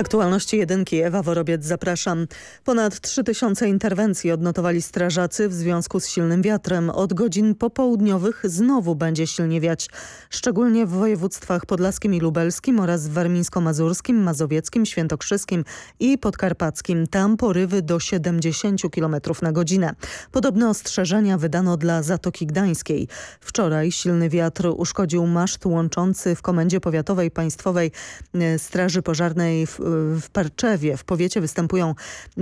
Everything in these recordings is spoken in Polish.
Aktualności jedynki Ewa Worobiec zapraszam. Ponad 3000 interwencji odnotowali strażacy w związku z silnym wiatrem. Od godzin popołudniowych znowu będzie silnie wiać. Szczególnie w województwach podlaskim i lubelskim oraz w warmińsko-mazurskim, mazowieckim, świętokrzyskim i podkarpackim. Tam porywy do 70 km na godzinę. Podobne ostrzeżenia wydano dla Zatoki Gdańskiej. Wczoraj silny wiatr uszkodził maszt łączący w Komendzie Powiatowej Państwowej e, Straży Pożarnej w w Parczewie w powiecie występują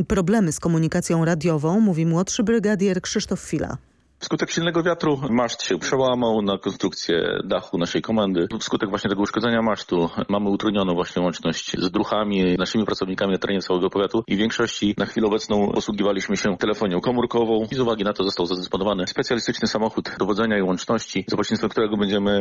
problemy z komunikacją radiową, mówi młodszy brygadier Krzysztof Fila. Wskutek silnego wiatru maszt się przełamał na konstrukcję dachu naszej komendy. Wskutek właśnie tego uszkodzenia masztu mamy utrudnioną właśnie łączność z druchami, naszymi pracownikami na terenie całego powiatu i w większości na chwilę obecną posługiwaliśmy się telefonią komórkową i z uwagi na to został zadysponowany specjalistyczny samochód dowodzenia i łączności, za pośrednictwem którego będziemy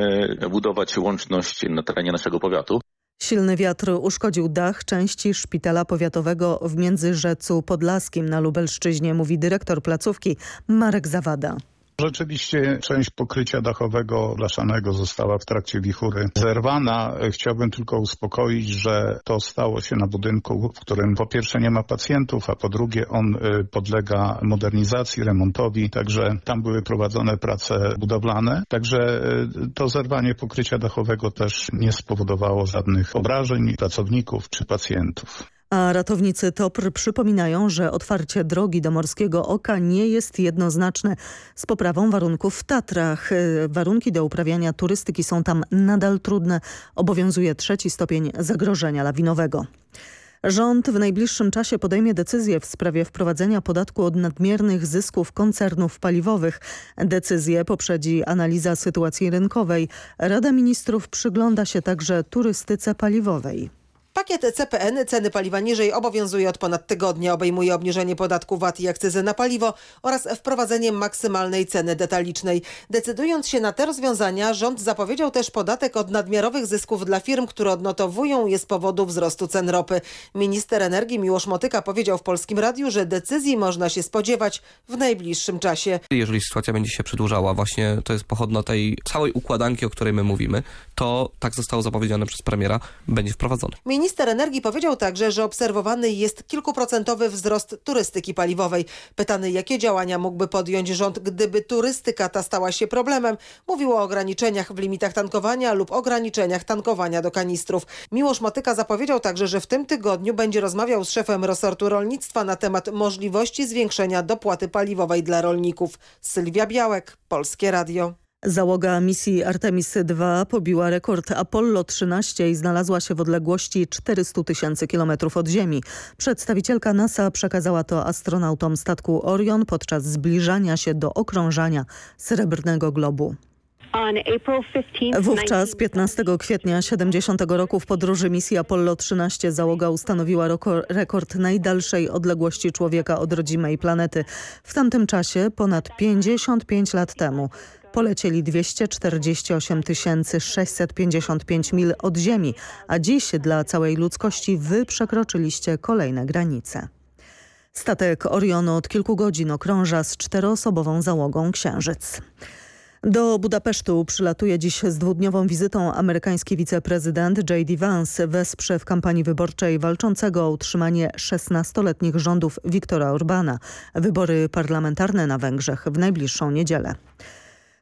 budować łączność na terenie naszego powiatu. Silny wiatr uszkodził dach części szpitala powiatowego w Międzyrzecu Podlaskim na Lubelszczyźnie, mówi dyrektor placówki Marek Zawada. Rzeczywiście część pokrycia dachowego blaszanego została w trakcie wichury zerwana. Chciałbym tylko uspokoić, że to stało się na budynku, w którym po pierwsze nie ma pacjentów, a po drugie on y, podlega modernizacji, remontowi, także tam były prowadzone prace budowlane. Także y, to zerwanie pokrycia dachowego też nie spowodowało żadnych obrażeń pracowników czy pacjentów. A ratownicy TOPR przypominają, że otwarcie drogi do Morskiego Oka nie jest jednoznaczne z poprawą warunków w Tatrach. Warunki do uprawiania turystyki są tam nadal trudne. Obowiązuje trzeci stopień zagrożenia lawinowego. Rząd w najbliższym czasie podejmie decyzję w sprawie wprowadzenia podatku od nadmiernych zysków koncernów paliwowych. Decyzję poprzedzi analiza sytuacji rynkowej. Rada Ministrów przygląda się także turystyce paliwowej. Pakiet CPN ceny paliwa niżej obowiązuje od ponad tygodnia. Obejmuje obniżenie podatku VAT i akcyzy na paliwo oraz wprowadzenie maksymalnej ceny detalicznej. Decydując się na te rozwiązania, rząd zapowiedział też podatek od nadmiarowych zysków dla firm, które odnotowują je z powodu wzrostu cen ropy. Minister energii Miłosz Motyka powiedział w Polskim Radiu, że decyzji można się spodziewać w najbliższym czasie. Jeżeli sytuacja będzie się przedłużała, właśnie to jest pochodna tej całej układanki, o której my mówimy, to tak zostało zapowiedziane przez premiera, będzie wprowadzony. Minister energii powiedział także, że obserwowany jest kilkuprocentowy wzrost turystyki paliwowej. Pytany, jakie działania mógłby podjąć rząd, gdyby turystyka ta stała się problemem, mówił o ograniczeniach w limitach tankowania lub ograniczeniach tankowania do kanistrów. Miłosz Motyka zapowiedział także, że w tym tygodniu będzie rozmawiał z szefem resortu rolnictwa na temat możliwości zwiększenia dopłaty paliwowej dla rolników. Sylwia Białek, Polskie Radio. Załoga misji Artemis II pobiła rekord Apollo 13 i znalazła się w odległości 400 tysięcy kilometrów od Ziemi. Przedstawicielka NASA przekazała to astronautom statku Orion podczas zbliżania się do okrążania Srebrnego Globu. Wówczas 15 kwietnia 70 roku w podróży misji Apollo 13 załoga ustanowiła rekord najdalszej odległości człowieka od rodzimej planety. W tamtym czasie, ponad 55 lat temu, polecieli 248 655 mil od Ziemi, a dziś dla całej ludzkości wy przekroczyliście kolejne granice. Statek Orionu od kilku godzin okrąża z czteroosobową załogą Księżyc. Do Budapesztu przylatuje dziś z dwudniową wizytą amerykański wiceprezydent J.D. Vance. Wesprze w kampanii wyborczej walczącego o utrzymanie 16-letnich rządów Viktora Orbana. Wybory parlamentarne na Węgrzech w najbliższą niedzielę.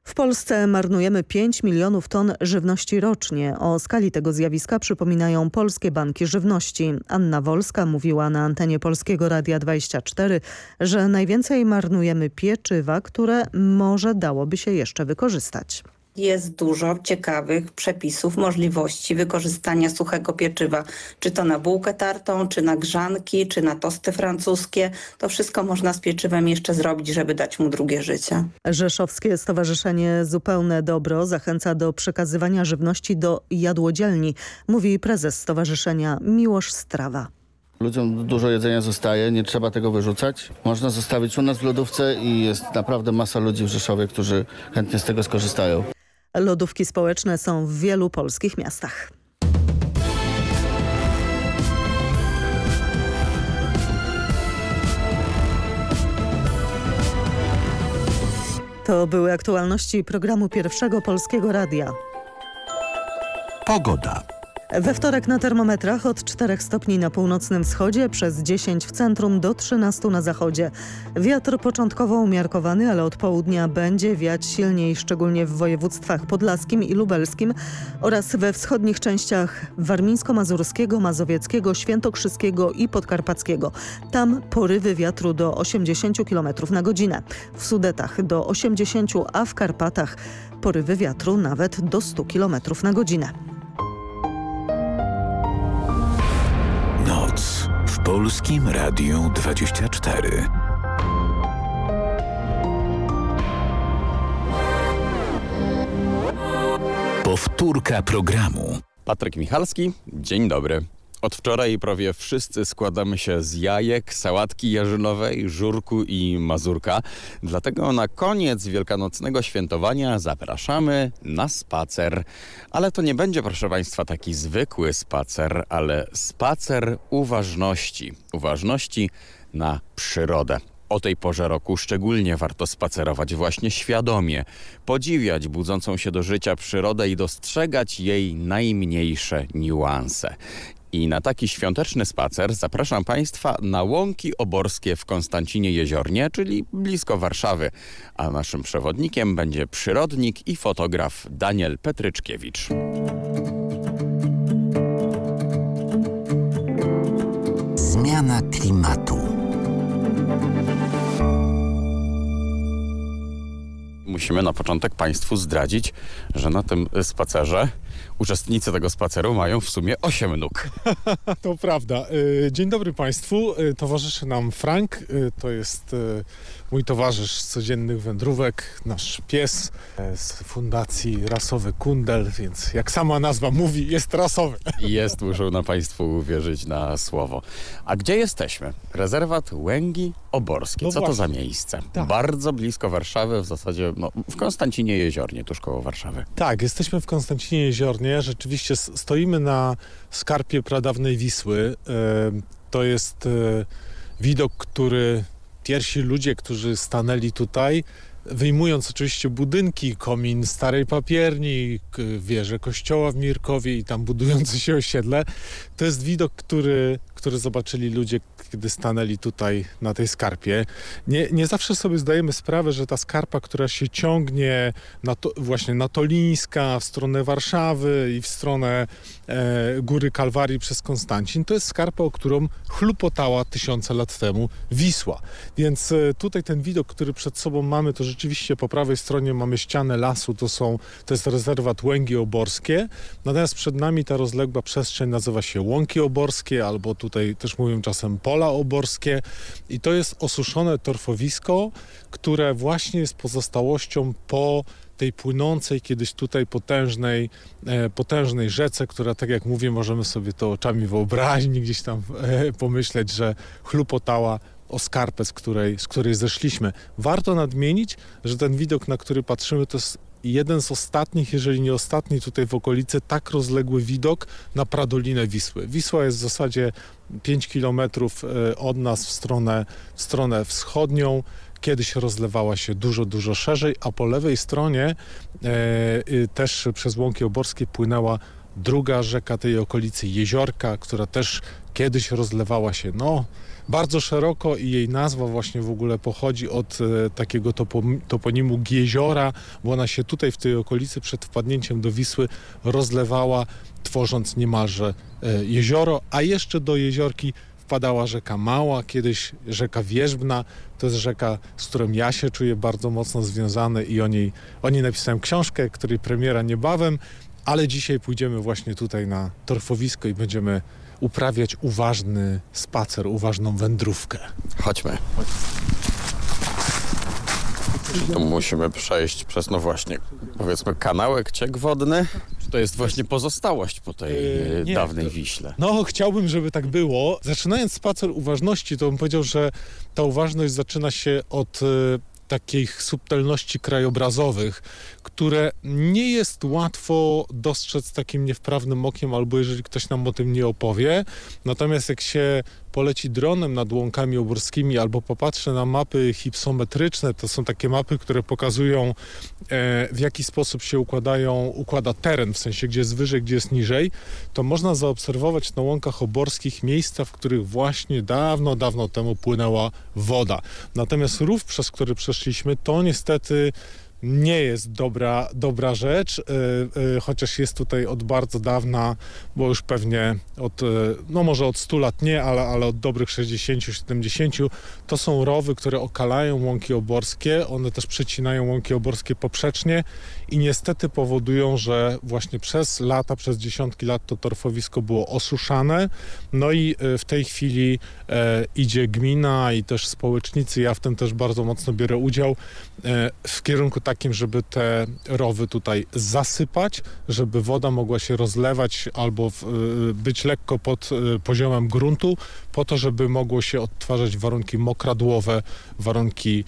W Polsce marnujemy 5 milionów ton żywności rocznie. O skali tego zjawiska przypominają polskie banki żywności. Anna Wolska mówiła na antenie Polskiego Radia 24, że najwięcej marnujemy pieczywa, które może dałoby się jeszcze wykorzystać jest dużo ciekawych przepisów, możliwości wykorzystania suchego pieczywa, czy to na bułkę tartą, czy na grzanki, czy na tosty francuskie. To wszystko można z pieczywem jeszcze zrobić, żeby dać mu drugie życie. Rzeszowskie Stowarzyszenie Zupełne Dobro zachęca do przekazywania żywności do jadłodzielni, mówi prezes stowarzyszenia Miłosz Strawa. Ludziom dużo jedzenia zostaje, nie trzeba tego wyrzucać. Można zostawić u nas w lodówce i jest naprawdę masa ludzi w Rzeszowie, którzy chętnie z tego skorzystają. Lodówki społeczne są w wielu polskich miastach. To były aktualności programu Pierwszego Polskiego Radia. Pogoda. We wtorek na termometrach od 4 stopni na północnym wschodzie, przez 10 w centrum do 13 na zachodzie. Wiatr początkowo umiarkowany, ale od południa będzie wiać silniej, szczególnie w województwach podlaskim i lubelskim oraz we wschodnich częściach warmińsko-mazurskiego, mazowieckiego, świętokrzyskiego i podkarpackiego. Tam porywy wiatru do 80 km na godzinę. W Sudetach do 80, a w Karpatach porywy wiatru nawet do 100 km na godzinę. Polskim Radiu 24. Powtórka programu. Patryk Michalski, dzień dobry. Od wczoraj prawie wszyscy składamy się z jajek, sałatki jarzynowej, żurku i mazurka. Dlatego na koniec wielkanocnego świętowania zapraszamy na spacer. Ale to nie będzie, proszę Państwa, taki zwykły spacer, ale spacer uważności. Uważności na przyrodę. O tej porze roku szczególnie warto spacerować właśnie świadomie, podziwiać budzącą się do życia przyrodę i dostrzegać jej najmniejsze niuanse. I na taki świąteczny spacer zapraszam Państwa na Łąki Oborskie w Konstancinie Jeziornie, czyli blisko Warszawy. A naszym przewodnikiem będzie przyrodnik i fotograf Daniel Petryczkiewicz. Zmiana klimatu. Musimy na początek Państwu zdradzić, że na tym spacerze uczestnicy tego spaceru mają w sumie 8 nóg. To prawda. Y, Dzień dobry Państwu. Y, Towarzyszy nam Frank. Y, To jest mój towarzysz z codziennych wędrówek, nasz pies e, z fundacji Rasowy Kundel, więc jak sama nazwa mówi, jest rasowy. Jest, muszą na Państwu uwierzyć na słowo. A gdzie jesteśmy? Rezerwat Łęgi Oborskie. No Co to właśnie. za miejsce? Tak. Bardzo blisko Warszawy, w zasadzie no, w Konstancinie Jeziornie, tuż koło Warszawy. Tak, jesteśmy w Konstancinie Jeziornie. Rzeczywiście stoimy na skarpie pradawnej Wisły. E, To jest e, widok, który pierwsi ludzie, którzy stanęli tutaj, wyjmując oczywiście budynki, komin starej papierni, wieże kościoła w Mirkowie i tam budujące się osiedle, to jest widok, który, który zobaczyli ludzie, kiedy stanęli tutaj na tej skarpie. Nie, nie zawsze sobie zdajemy sprawę, że ta skarpa, która się ciągnie na to, właśnie na Tolińska, w stronę Warszawy i w stronę e, Góry Kalwarii przez Konstancin, to jest skarpa, o którą chlupotała tysiące lat temu Wisła. Więc e, tutaj ten widok, który przed sobą mamy, to rzeczywiście po prawej stronie mamy ścianę lasu, to, są, to jest rezerwat Łęgi Oborskie, natomiast przed nami ta rozległa przestrzeń nazywa się Łąki Oborskie, albo tutaj też mówią czasem Pola Oborskie i to jest osuszone torfowisko, które właśnie jest pozostałością po tej płynącej kiedyś tutaj potężnej, e, potężnej rzece, która tak jak mówię, możemy sobie to oczami wyobraźni gdzieś tam e, pomyśleć, że chlupotała o skarpę, z której, z której zeszliśmy. Warto nadmienić, że ten widok, na który patrzymy, to jest jeden z ostatnich, jeżeli nie ostatni tutaj w okolicy, tak rozległy widok na Pradolinę Wisły. Wisła jest w zasadzie 5 kilometrów e, od nas w stronę, w stronę wschodnią. Kiedyś rozlewała się dużo, dużo szerzej, a po lewej stronie e, y, też przez Łąki Oborskie płynęła druga rzeka tej okolicy, Jeziorka, która też kiedyś rozlewała się no, bardzo szeroko i jej nazwa właśnie w ogóle pochodzi od e, takiego topo- toponimu Gieziora, bo ona się tutaj w tej okolicy przed wpadnięciem do Wisły rozlewała, tworząc niemalże e, jezioro, a jeszcze do jeziorki wpadała rzeka Mała, kiedyś rzeka Wierzbna. To jest rzeka, z którą ja się czuję bardzo mocno związany i o niej, o niej napisałem książkę, której premiera niebawem, ale dzisiaj pójdziemy właśnie tutaj na torfowisko i będziemy uprawiać uważny spacer, uważną wędrówkę. Chodźmy. Tu musimy przejść przez, no właśnie, powiedzmy kanałek, ciek wodny. Czy to jest właśnie pozostałość po tej Yy, e, nie, dawnej Wiśle? No, chciałbym, żeby tak było. Zaczynając spacer uważności, to bym powiedział, że ta uważność zaczyna się od e, takich subtelności krajobrazowych, które nie jest łatwo dostrzec takim niewprawnym okiem, albo jeżeli ktoś nam o tym nie opowie. Natomiast jak się poleci dronem nad łąkami oborskimi albo popatrzy na mapy hipsometryczne, to są takie mapy, które pokazują e, w jaki sposób się układają, układa teren, w sensie gdzie jest wyżej, gdzie jest niżej, to można zaobserwować na łąkach oborskich miejsca, w których właśnie dawno, dawno temu płynęła woda. Natomiast rów, przez który przeszliśmy, to niestety nie jest dobra, dobra rzecz, yy, yy, chociaż jest tutaj od bardzo dawna, bo już pewnie od, yy, no może od 100 lat nie, ale, ale od dobrych 60-70, to są rowy, które okalają łąki oborskie, one też przecinają łąki oborskie poprzecznie i niestety powodują, że właśnie przez lata, przez dziesiątki lat to torfowisko było osuszane, no i w tej chwili idzie gmina i też społecznicy, ja w tym też bardzo mocno biorę udział, w kierunku takim, żeby te rowy tutaj zasypać, żeby woda mogła się rozlewać albo w, być lekko pod poziomem gruntu, po to, żeby mogło się odtwarzać warunki mokradłowe, warunki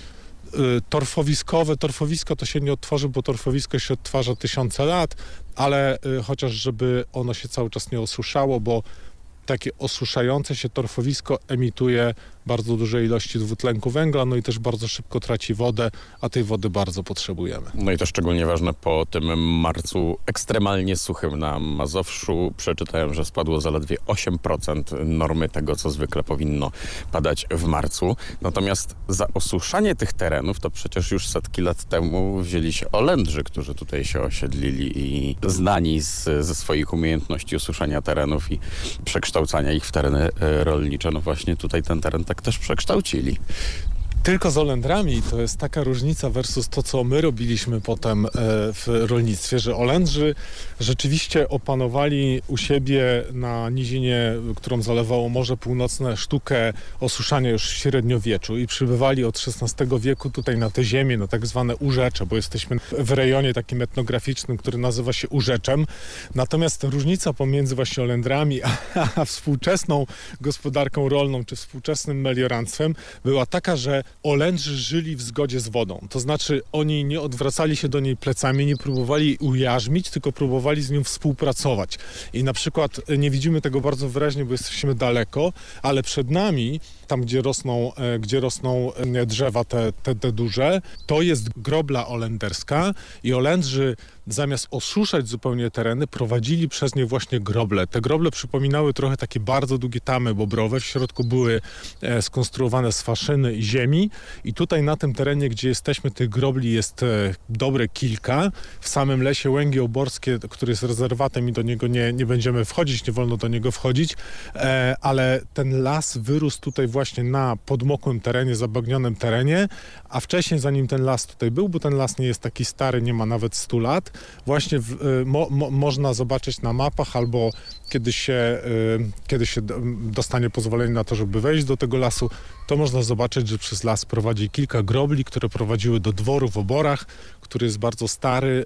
torfowiskowe. Torfowisko to się nie odtworzy, bo torfowisko się odtwarza tysiące lat, ale chociaż żeby ono się cały czas nie osuszało, bo takie osuszające się torfowisko emituje bardzo duże ilości dwutlenku węgla, no i też bardzo szybko traci wodę, a tej wody bardzo potrzebujemy. No i to szczególnie ważne po tym marcu ekstremalnie suchym na Mazowszu. Przeczytałem, że spadło zaledwie 8% normy tego, co zwykle powinno padać w marcu. Natomiast za osuszanie tych terenów to przecież już setki lat temu wzięli się Olędrzy, którzy tutaj się osiedlili i znani z, ze swoich umiejętności osuszania terenów i przekształcania ich w tereny rolnicze. No właśnie tutaj ten teren tak też przekształcili. Tylko z Olendrami to jest taka różnica versus to, co my robiliśmy potem w rolnictwie, że Olendrzy rzeczywiście opanowali u siebie na nizinie, którą zalewało Morze Północne, sztukę osuszania już w średniowieczu i przybywali od XVI wieku tutaj na te ziemię, na tak zwane urzecze, bo jesteśmy w rejonie takim etnograficznym, który nazywa się Urzeczem. Natomiast różnica pomiędzy właśnie Olendrami a, a współczesną gospodarką rolną, czy współczesnym melioranstwem była taka, że Olędrzy żyli w zgodzie z wodą. To znaczy oni nie odwracali się do niej plecami, nie próbowali ujarzmić, tylko próbowali z nią współpracować. I na przykład nie widzimy tego bardzo wyraźnie, bo jesteśmy daleko, ale przed nami, tam gdzie rosną, gdzie rosną drzewa te, te, te duże, to jest grobla olenderska i Olędrzy zamiast osuszać zupełnie tereny, prowadzili przez nie właśnie groble. Te groble przypominały trochę takie bardzo długie tamy bobrowe. W środku były e, skonstruowane z faszyny i ziemi i tutaj na tym terenie, gdzie jesteśmy, tych grobli jest e, dobre kilka. W samym lesie Łęgi Oborskie, który jest rezerwatem i do niego nie, nie będziemy wchodzić, nie wolno do niego wchodzić, e, ale ten las wyrósł tutaj na podmokłym terenie, zabagnionym terenie, a wcześniej zanim ten las tutaj był, bo ten las nie jest taki stary, nie ma nawet 100 lat, właśnie w, mo, mo, można zobaczyć na mapach albo kiedy się, kiedy się dostanie pozwolenie na to, żeby wejść do tego lasu, to można zobaczyć, że przez las prowadzi kilka grobli, które prowadziły do dworu w Oborach, który jest bardzo stary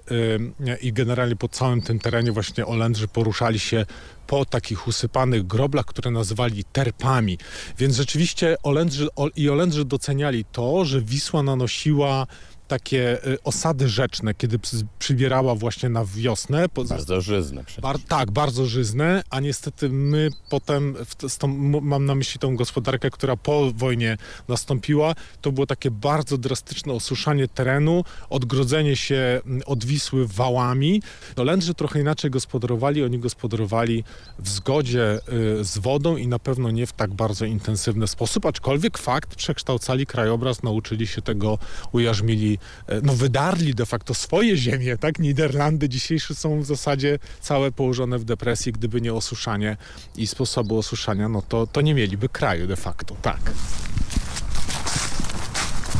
i generalnie po całym tym terenie właśnie Olędrzy poruszali się po takich usypanych groblach, które nazywali terpami. Więc rzeczywiście Olędrzy, i Olędrzy doceniali to, że Wisła nanosiła takie osady rzeczne, kiedy przybierała właśnie na wiosnę. Bardzo żyzne przecież. Bar, tak, bardzo żyzne, a niestety my potem, tą, mam na myśli tą gospodarkę, która po wojnie nastąpiła, to było takie bardzo drastyczne osuszanie terenu, odgrodzenie się od Wisły wałami. Olędrzy trochę inaczej gospodarowali, oni gospodarowali w zgodzie y, z wodą i na pewno nie w tak bardzo intensywny sposób, aczkolwiek fakt przekształcali krajobraz, nauczyli się tego, ujarzmili no wydarli de facto swoje ziemie, tak? Niderlandy dzisiejsze są w zasadzie całe położone w depresji, gdyby nie osuszanie i sposobu osuszania, no to, to nie mieliby kraju de facto, tak.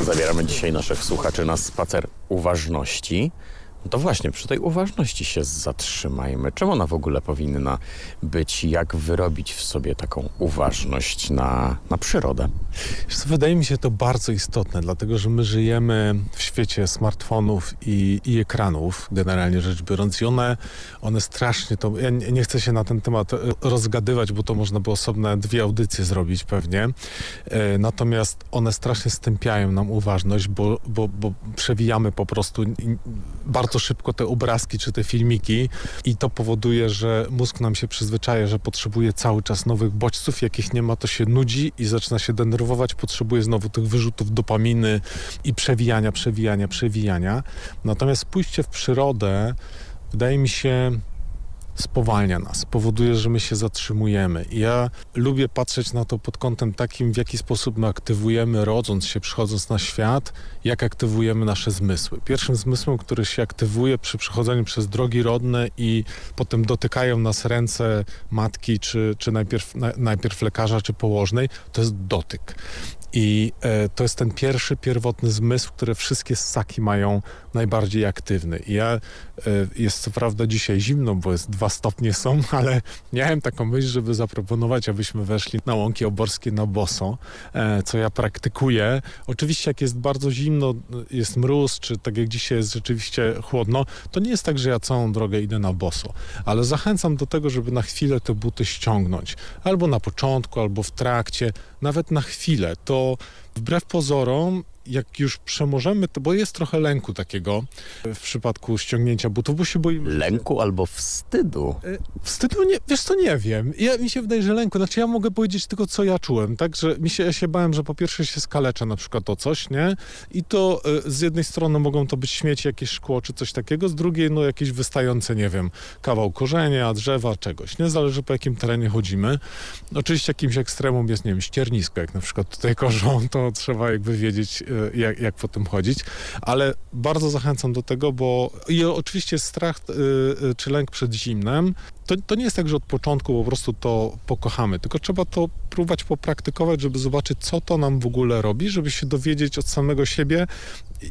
Zabieramy dzisiaj naszych słuchaczy na spacer uważności. No to właśnie, przy tej uważności się zatrzymajmy. Czemu ona w ogóle powinna być? Jak wyrobić w sobie taką uważność na, na przyrodę? Wydaje mi się to bardzo istotne, dlatego że my żyjemy w świecie smartfonów i, i ekranów, generalnie rzecz biorąc, i one, one strasznie to. Ja nie, nie chcę się na ten temat rozgadywać, bo to można by osobne dwie audycje zrobić pewnie. E, natomiast one strasznie stępiają nam uważność, bo, bo, bo przewijamy po prostu bardzo bardzo szybko te obrazki czy te filmiki i to powoduje, że mózg nam się przyzwyczaja, że potrzebuje cały czas nowych bodźców, jakich nie ma, to się nudzi i zaczyna się denerwować, potrzebuje znowu tych wyrzutów dopaminy i przewijania, przewijania, przewijania. Natomiast pójście w przyrodę wydaje mi się spowalnia nas, powoduje, że my się zatrzymujemy. Ja lubię patrzeć na to pod kątem takim, w jaki sposób my aktywujemy, rodząc się, przychodząc na świat, jak aktywujemy nasze zmysły. Pierwszym zmysłem, który się aktywuje przy przechodzeniu przez drogi rodne i potem dotykają nas ręce matki, czy, czy najpierw, na, najpierw lekarza, czy położnej, to jest dotyk. I e, to jest ten pierwszy, pierwotny zmysł, który wszystkie ssaki mają najbardziej aktywny. I ja, e, jest co prawda dzisiaj zimno, bo jest dwa stopnie są, ale miałem taką myśl, żeby zaproponować, abyśmy weszli na łąki oborskie na boso, e, co ja praktykuję. Oczywiście jak jest bardzo zimno, jest mróz, czy tak jak dzisiaj jest rzeczywiście chłodno, to nie jest tak, że ja całą drogę idę na boso, ale zachęcam do tego, żeby na chwilę te buty ściągnąć. Albo na początku, albo w trakcie, nawet na chwilę. To wbrew pozorom jak już przemożemy, to bo jest trochę lęku takiego w przypadku ściągnięcia butów, bo się boimy. Lęku albo wstydu? Wstydu nie, wiesz co, nie wiem. Ja, mi się wydaje, że lęku. Znaczy ja mogę powiedzieć tylko, co ja czułem, tak? Że mi się, ja się bałem, że po pierwsze się skaleczę na przykład o coś, nie? I to y, z jednej strony mogą to być śmieci, jakieś szkło czy coś takiego, z drugiej no jakieś wystające, nie wiem, kawał korzenia, drzewa, czegoś, nie? Zależy po jakim terenie chodzimy. Oczywiście jakimś ekstremum jest, nie wiem, ściernisko, jak na przykład tutaj korzą, to trzeba jakby wiedzieć, y, jak, jak po tym chodzić, ale bardzo zachęcam do tego, bo i oczywiście strach y, y, czy lęk przed zimnem, to, to nie jest tak, że od początku po prostu to pokochamy, tylko trzeba to próbować popraktykować, żeby zobaczyć, co to nam w ogóle robi, żeby się dowiedzieć od samego siebie,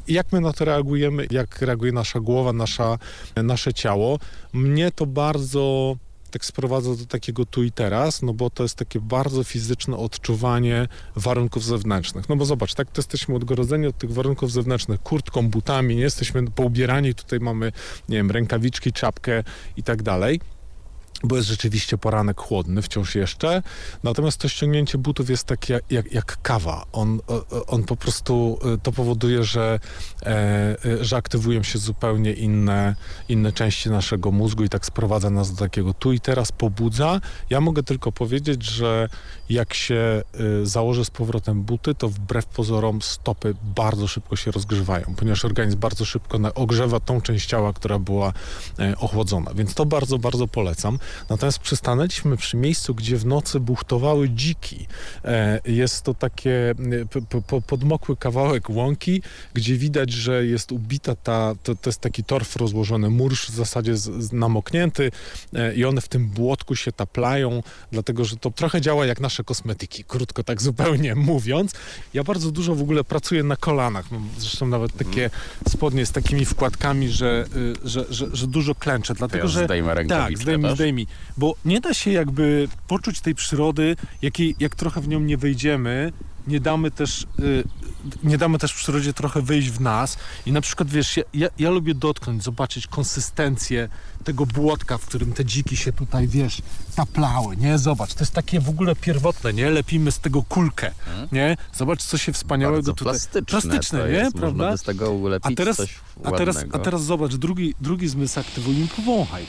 jak my na to reagujemy, jak reaguje nasza głowa, nasza, nasze ciało. Mnie to bardzo tak sprowadza do takiego tu i teraz, no bo to jest takie bardzo fizyczne odczuwanie warunków zewnętrznych. No bo zobacz, tak to jesteśmy odgrodzeni od tych warunków zewnętrznych, kurtką, butami, nie jesteśmy poubierani, tutaj mamy, nie wiem, rękawiczki, czapkę i tak dalej bo jest rzeczywiście poranek chłodny wciąż jeszcze. Natomiast to ściągnięcie butów jest takie jak, jak, kawa. On, on po prostu to powoduje, że, e, że aktywują się zupełnie inne, inne części naszego mózgu i tak sprowadza nas do takiego tu i teraz pobudza. Ja mogę tylko powiedzieć, że jak się y, założy z powrotem buty, to wbrew pozorom stopy bardzo szybko się rozgrzewają, ponieważ organizm bardzo szybko ogrzewa tą część ciała, która była e, ochłodzona. Więc to bardzo, bardzo polecam. Natomiast przystanęliśmy przy miejscu, gdzie w nocy buchtowały dziki. E, jest to takie podmokły kawałek łąki, gdzie widać, że jest ubita ta, to, to jest taki torf rozłożony, mursz w zasadzie z, z namoknięty e, i one w tym błotku się taplają, dlatego, że to trochę działa jak nasze kosmetyki, krótko tak zupełnie mówiąc. Ja bardzo dużo w ogóle pracuję na kolanach, mam zresztą nawet takie spodnie z takimi wkładkami, że, y, że, że, że dużo klęczę, dlatego, ja że... Zdejmę tak, zdejmij, zdejmij, bo nie da się jakby poczuć tej przyrody, jakiej, jak trochę w nią nie wejdziemy, nie damy też, y, nie damy też przyrodzie trochę wejść w nas. I na przykład wiesz, ja, ja, ja, lubię dotknąć, zobaczyć konsystencję tego błotka, w którym te dziki się tutaj, wiesz, taplały, nie? Zobacz, to jest takie w ogóle pierwotne, nie? Lepimy z tego kulkę, hmm? nie? Zobacz, co się wspaniałego Bardzo tutaj... plastyczne, plastyczne nie? Jest, Prawda? z tego ulepić a teraz, a teraz, a teraz zobacz, drugi, drugi zmysł aktywuj powąchaj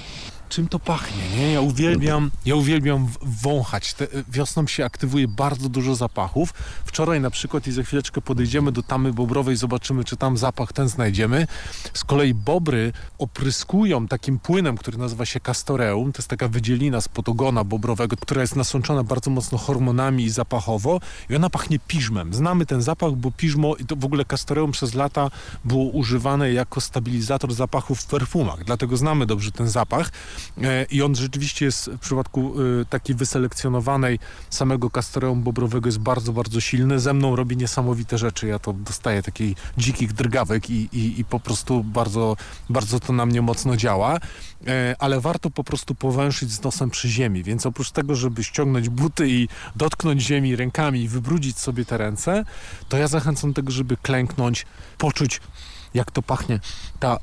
czym to pachnie, nie? Ja uwielbiam, ja uwielbiam wąchać. Te, wiosną się aktywuje bardzo dużo zapachów. Wczoraj na przykład i za chwileczkę podejdziemy do tamy bobrowej, zobaczymy, czy tam zapach ten znajdziemy. Z kolei bobry opryskują takim płynem, który nazywa się castoreum. To jest taka wydzielina z podogona bobrowego, która jest nasączona bardzo mocno hormonami i zapachowo i ona pachnie piżmem. Znamy ten zapach, bo piżmo i to w ogóle castoreum przez lata było używane jako stabilizator zapachów w perfumach. Dlatego znamy dobrze ten zapach. E, I on rzeczywiście jest w przypadku e, takiej wyselekcjonowanej samego kastoreum bobrowego jest bardzo, bardzo silny. Ze mną robi niesamowite rzeczy. Ja to dostaję takich dzikich drgawek i, i, i po prostu bardzo, bardzo to na mnie mocno działa. E, ale warto po prostu powęszyć z nosem przy ziemi. Więc oprócz tego, żeby ściągnąć buty i dotknąć ziemi rękami i wybrudzić sobie te ręce, to ja zachęcam do tego, żeby klęknąć, poczuć jak to pachnie. Ta,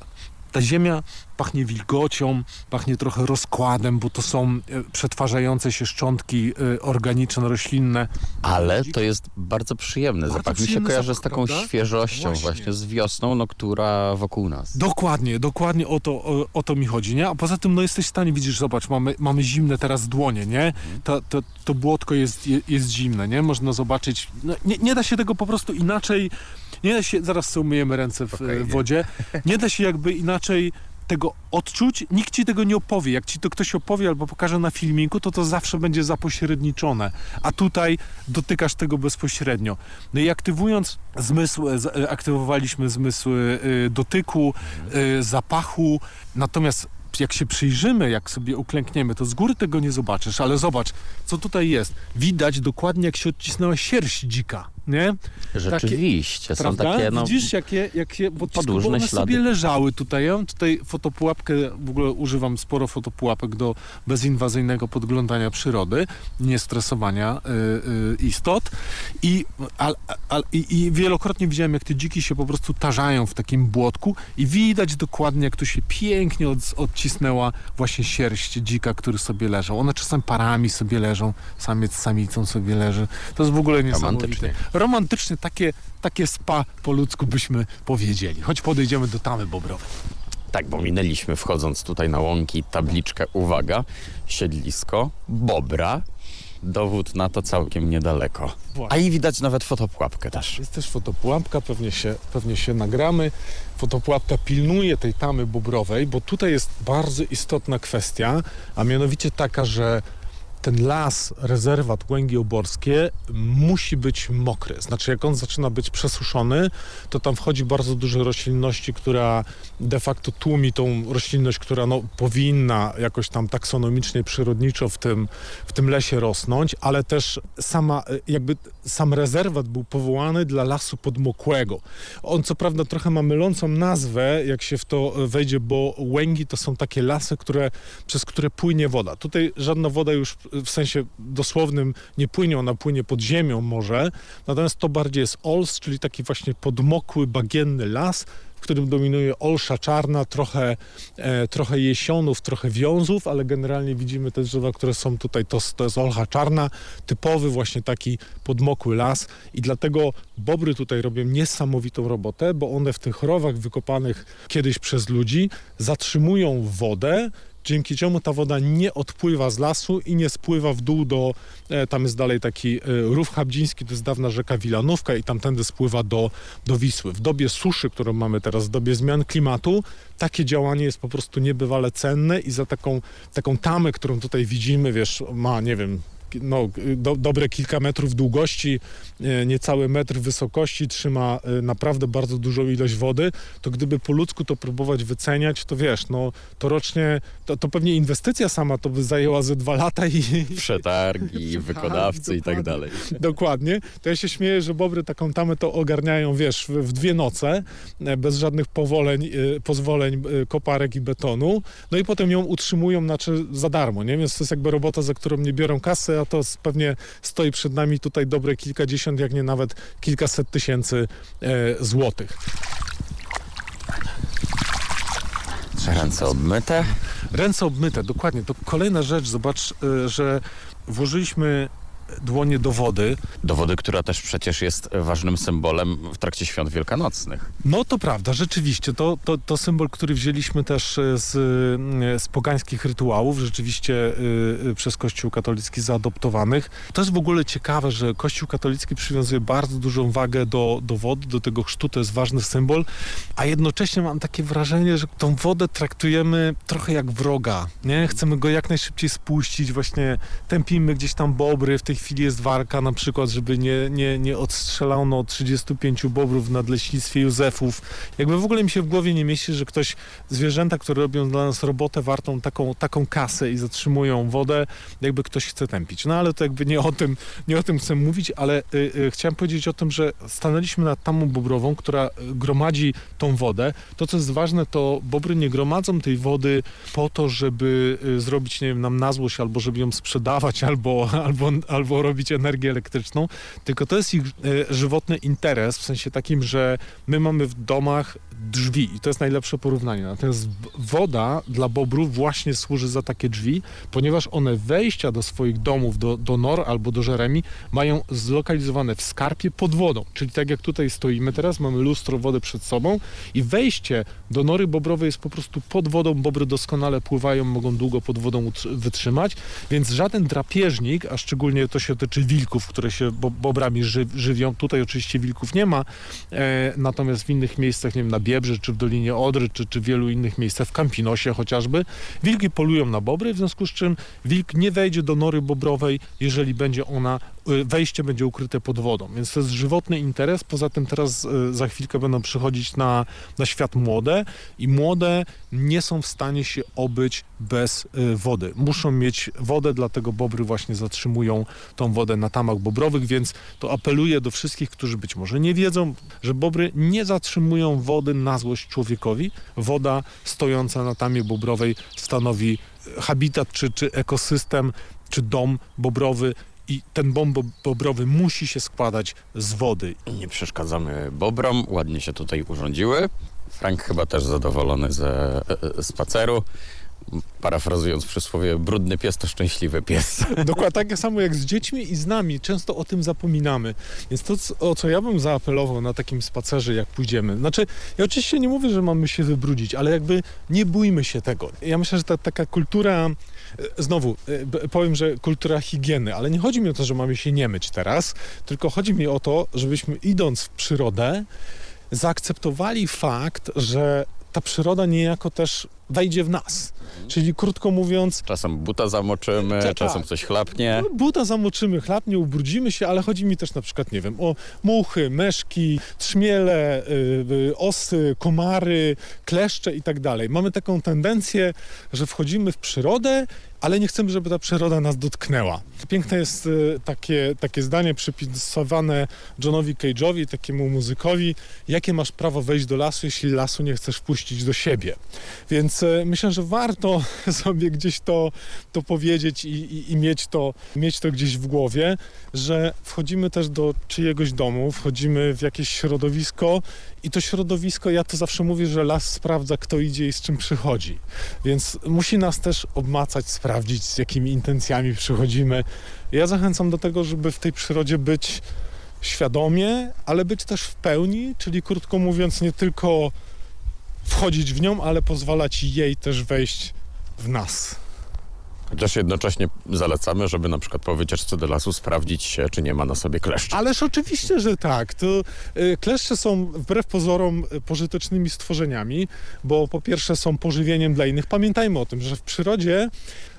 ta ziemia pachnie wilgocią, pachnie trochę rozkładem, bo to są e, przetwarzające się szczątki e, organiczne, roślinne. Ale to jest bardzo przyjemny Bardzo zapach. Mi się kojarzy zapach, z taką prawda? świeżością Właśnie. właśnie. z wiosną, no, która wokół nas. Dokładnie, dokładnie o to, o, o to mi chodzi, nie? A poza tym, no jesteś w stanie, widzisz, zobacz, mamy, mamy zimne teraz dłonie, nie? To, to, to błotko jest, je- jest zimne, nie? Można zobaczyć, no, nie, nie da się tego po prostu inaczej, nie da się, zaraz sobie umyjemy ręce w e, Spokojnie. wodzie, nie da się jakby inaczej tego odczuć, nikt ci tego nie opowie. Jak ci to ktoś opowie albo pokaże na filmiku, to to zawsze będzie zapośredniczone. A tutaj dotykasz tego bezpośrednio. No i aktywując zmysł, e, aktywowaliśmy zmysły e, dotyku, zapachu, natomiast jak się przyjrzymy, jak sobie uklękniemy, to z góry tego nie zobaczysz, ale zobacz, co tutaj jest. Widać dokładnie, jak się odcisnęła sierść dzika, nie? Rzeczywiście, są Prawda? takie no, Widzisz, jakie, jakie bo podłużne one ślady. sobie leżały tutaj. Ja tutaj fotopułapkę, w ogóle używam sporo fotopułapek do bezinwazyjnego podglądania przyrody, niestresowania y, y, istot I, al, al, i, i wielokrotnie widziałem, jak te dziki się po prostu tarzają w takim błotku i widać dokładnie, jak to się pięknie od, odcisnęła właśnie sierść dzika, który sobie leżał. One czasem parami sobie leżą, samiec z samicą sobie leży. To jest w ogóle niesamowite. Romantycznie. Romantycznie takie, takie spa po ludzku byśmy powiedzieli. Choć podejdziemy do tamy bobrowej. Tak, bo minęliśmy wchodząc tutaj na łąki tabliczkę, uwaga, siedlisko, bobra, dowód na to całkiem niedaleko. A i widać nawet fotopułapkę też. Jest też fotopułapka, pewnie się, pewnie się nagramy. Fotopułapka pilnuje tej tamy bobrowej, bo tutaj jest bardzo istotna kwestia, a mianowicie taka, że ten las, rezerwat Łęgi Oborskie musi być mokry. Znaczy jak on zaczyna być przesuszony, to tam wchodzi bardzo dużo roślinności, która de facto tłumi tą roślinność, która no, powinna jakoś tam taksonomicznie, przyrodniczo w tym, w tym lesie rosnąć, ale też sama, jakby sam rezerwat był powołany dla lasu podmokłego. On co prawda trochę ma mylącą nazwę, jak się w to wejdzie, bo łęgi to są takie lasy, które, przez które płynie woda. Tutaj żadna woda już w sensie dosłownym nie płynie, ona płynie pod ziemią może, natomiast to bardziej jest ols, czyli taki właśnie podmokły, bagienny las, w którym dominuje olsza czarna, trochę, e, trochę jesionów, trochę wiązów, ale generalnie widzimy te drzewa, które są tutaj, to, to jest olcha czarna, typowy właśnie taki podmokły las i dlatego bobry tutaj robią niesamowitą robotę, bo one w tych rowach wykopanych kiedyś przez ludzi zatrzymują wodę, dzięki czemu ta woda nie odpływa z lasu i nie spływa w dół do, e, tam jest dalej taki e, rów Habdziński, to jest dawna rzeka Wilanówka i tamtędy spływa do, do Wisły. W dobie suszy, którą mamy teraz, w dobie zmian klimatu, takie działanie jest po prostu niebywale cenne i za taką, taką tamę, którą tutaj widzimy, wiesz, ma, nie wiem, no, do, dobre kilka metrów długości, e, niecały metr wysokości, trzyma e, naprawdę bardzo dużą ilość wody, to gdyby po ludzku to próbować wyceniać, to wiesz, no to rocznie, to, to pewnie inwestycja sama to by zajęła ze dwa lata i... Przetargi, wykonawcy i tak dalej. Dokładnie. To ja się śmieję, że bobry taką tamę to ogarniają, wiesz, w, w dwie noce, e, bez żadnych powoleń, pozwoleń koparek i betonu, no i potem ją utrzymują znaczy za darmo, nie? Więc to jest jakby robota, za którą nie biorą kasy, a to pewnie stoi przed nami tutaj dobre kilkadziesiąt, jak nie nawet kilkaset tysięcy e, złotych. Ręce obmyte. Ręce obmyte, dokładnie. To kolejna rzecz, zobacz, e, że włożyliśmy dłonie do wody, Do wody, która też przecież jest ważnym symbolem w trakcie świąt wielkanocnych. No to prawda, rzeczywiście. To, to, to symbol, który wzięliśmy też e, z, e, z pogańskich rytuałów, rzeczywiście y, przez Kościół katolicki zaadoptowanych. To jest w ogóle ciekawe, że Kościół katolicki przywiązuje bardzo dużą wagę do, do wody, do tego chrztu, to jest ważny symbol, a jednocześnie mam takie wrażenie, że tą wodę traktujemy trochę jak wroga, nie? Chcemy go jak najszybciej spuścić, właśnie tępimy gdzieś tam bobry, w tej chwili jest warka na przykład, żeby nie, nie, nie odstrzelano 35 bobrów w nadleśnictwie Józefów. Jakby w ogóle mi się w głowie nie mieści, że ktoś, zwierzęta, które robią dla nas robotę wartą taką, taką kasę i zatrzymują wodę, jakby ktoś chce tępić. No ale to jakby nie o tym, nie o tym chcę mówić, ale y, y, chciałem powiedzieć o tym, że stanęliśmy nad tamą bobrową, która y, gromadzi tą wodę. To, co jest ważne, to bobry nie gromadzą tej wody po to, żeby y, zrobić, nie wiem, nam na złość, albo żeby ją sprzedawać, albo, albo, albo robić energię elektryczną, tylko to jest ich e, żywotny interes, w sensie takim, że my mamy w domach drzwi i to jest najlepsze porównanie. Natomiast woda dla bobrów właśnie służy za takie drzwi, ponieważ one wejścia do swoich domów, do, do nor albo do żeremi mają zlokalizowane w skarpie pod wodą. Czyli tak jak tutaj stoimy teraz, mamy lustro wody przed sobą i wejście do nory bobrowej jest po prostu pod wodą. Bobry doskonale pływają, mogą długo pod wodą wytrzymać, więc żaden drapieżnik, a szczególnie to się tyczy wilków, które się bo bobrami ży żywią. Tutaj oczywiście wilków nie ma, e, natomiast w innych miejscach, nie wiem, na Biebrzy, czy w Dolinie Odry, czy, czy wielu innych miejscach, w Campinosie chociażby, wilki polują na bobry, w związku z czym wilk nie wejdzie do nory bobrowej, jeżeli będzie ona, e, wejście będzie ukryte pod wodą. Więc to jest żywotny interes. Poza tym teraz e, za chwilkę będą przychodzić na, na świat młode i młode nie są w stanie się obyć bez e, wody. Muszą mieć wodę, dlatego bobry właśnie zatrzymują tą wodę na tamach bobrowych, więc to apeluję do wszystkich, którzy być może nie wiedzą, że bobry nie zatrzymują wody na złość człowiekowi. Woda stojąca na tamie bobrowej stanowi habitat czy, czy ekosystem, czy dom bobrowy i ten bomb bobrowy musi się składać z wody. Nie przeszkadzamy bobrom, ładnie się tutaj urządziły. Frank chyba też zadowolony ze e, spaceru. Parafrazując przysłowie, brudny pies to szczęśliwy pies. Dokładnie tak samo jak z dziećmi i z nami. Często o tym zapominamy. Więc to, o co ja bym zaapelował na takim spacerze, jak pójdziemy. Znaczy, ja oczywiście nie mówię, że mamy się wybrudzić, ale jakby nie bójmy się tego. Ja myślę, że ta taka kultura e, Znowu, e, powiem, że kultura higieny, ale nie chodzi mi o to, że mamy się nie myć teraz, tylko chodzi mi o to, żebyśmy idąc w przyrodę, zaakceptowali fakt, że ta przyroda niejako też wejdzie w nas. Czyli krótko mówiąc... Czasem buta zamoczymy, tak. czasem coś chlapnie. No, buta zamoczymy, chlapnie, ubrudzimy się, ale chodzi mi też na przykład, nie wiem, o muchy, meszki, trzmiele, yy, osy, komary, kleszcze i tak dalej. Mamy taką tendencję, że wchodzimy w przyrodę ale nie chcemy, żeby ta przyroda nas dotknęła. Piękne jest y, takie, takie zdanie przypisywane Johnowi Cage'owi, takiemu muzykowi, jakie masz prawo wejść do lasu, jeśli lasu nie chcesz wpuścić do siebie. Więc y, myślę, że warto sobie gdzieś to, to powiedzieć i, i, i mieć, to, mieć to gdzieś w głowie, że wchodzimy też do czyjegoś domu, wchodzimy w jakieś środowisko i to środowisko, ja to zawsze mówię, że las sprawdza, kto idzie i z czym przychodzi. Więc musi nas też obmacać, sprawdzić, z jakimi intencjami przychodzimy. Ja zachęcam do tego, żeby w tej przyrodzie być świadomie, ale być też w pełni, czyli krótko mówiąc, nie tylko wchodzić w nią, ale pozwalać jej też wejść w nas. Chociaż jednocześnie zalecamy, żeby na przykład po wycieczce do lasu sprawdzić się, czy nie ma na sobie kleszczy. Ależ oczywiście, że tak. To, y, kleszcze są wbrew pozorom pożytecznymi stworzeniami, bo po pierwsze są pożywieniem dla innych. Pamiętajmy o tym, że w przyrodzie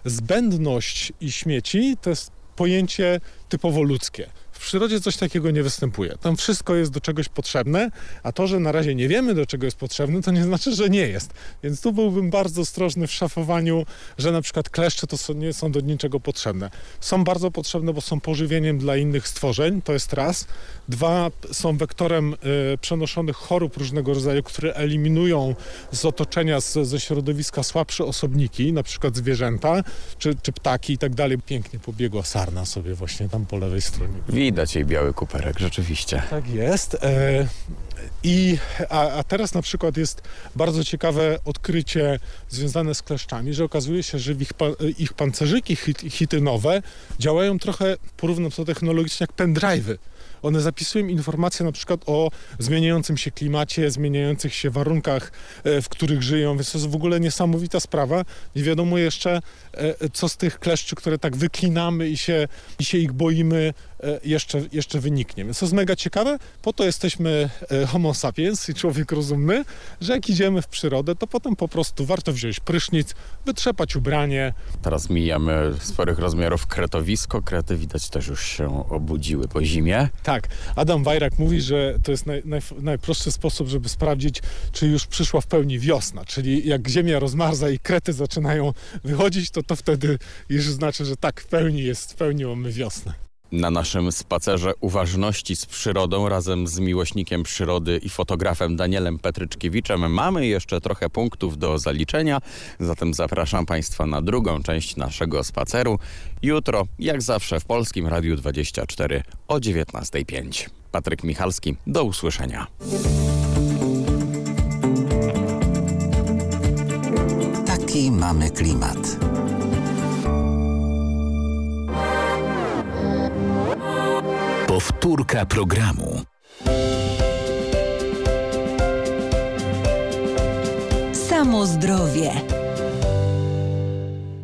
zbędność i śmieci to jest pojęcie typowo ludzkie. W przyrodzie coś takiego nie występuje. Tam wszystko jest do czegoś potrzebne, a to, że na razie nie wiemy, do czego jest potrzebne, to nie znaczy, że nie jest. Więc tu byłbym bardzo ostrożny w szafowaniu, że na przykład kleszcze to są, nie są do niczego potrzebne. Są bardzo potrzebne, bo są pożywieniem dla innych stworzeń, to jest raz. Dwa, są wektorem y, przenoszonych chorób różnego rodzaju, które eliminują z otoczenia, z, ze środowiska słabsze osobniki, na przykład zwierzęta, czy, czy ptaki i tak dalej. Pięknie pobiegła sarna sobie właśnie tam po lewej stronie. Widać jej biały kuperek, rzeczywiście. Tak jest. E, i, a, a, teraz na przykład jest bardzo ciekawe odkrycie związane z kleszczami, że okazuje się, że ich, ich pancerzyki hit, hitynowe działają trochę, porównam to technologicznie, jak pendrive'y. One zapisują informacje na przykład o zmieniającym się klimacie, zmieniających się warunkach, w których żyją, więc to jest w ogóle niesamowita sprawa. Nie wiadomo jeszcze, co z tych kleszczy, które tak wyklinamy i się, i się ich boimy, jeszcze, jeszcze wyniknie. Więc to jest mega ciekawe. Po to jesteśmy homo sapiens i człowiek rozumny, że jak idziemy w przyrodę, to potem po prostu warto wziąć prysznic, wytrzepać ubranie. Teraz mijamy sporych rozmiarów kretowisko. Krety widać też już się obudziły po zimie. Tak. Adam Wajrak mówi, że to jest naj, naj, najprostszy sposób, żeby sprawdzić, czy już przyszła w pełni wiosna. Czyli jak ziemia rozmarza i krety zaczynają wychodzić, to to wtedy już znaczy, że tak, w pełni jest, w pełni mamy wiosnę. Na naszym spacerze uważności z przyrodą razem z miłośnikiem przyrody i fotografem Danielem Petryczkiewiczem mamy jeszcze trochę punktów do zaliczenia, zatem zapraszam Państwa na drugą część naszego spaceru. Jutro, jak zawsze w Polskim Radiu 24 o 19.05. Patryk Michalski, do usłyszenia. Taki mamy klimat. Powtórka programu. Samo zdrowie.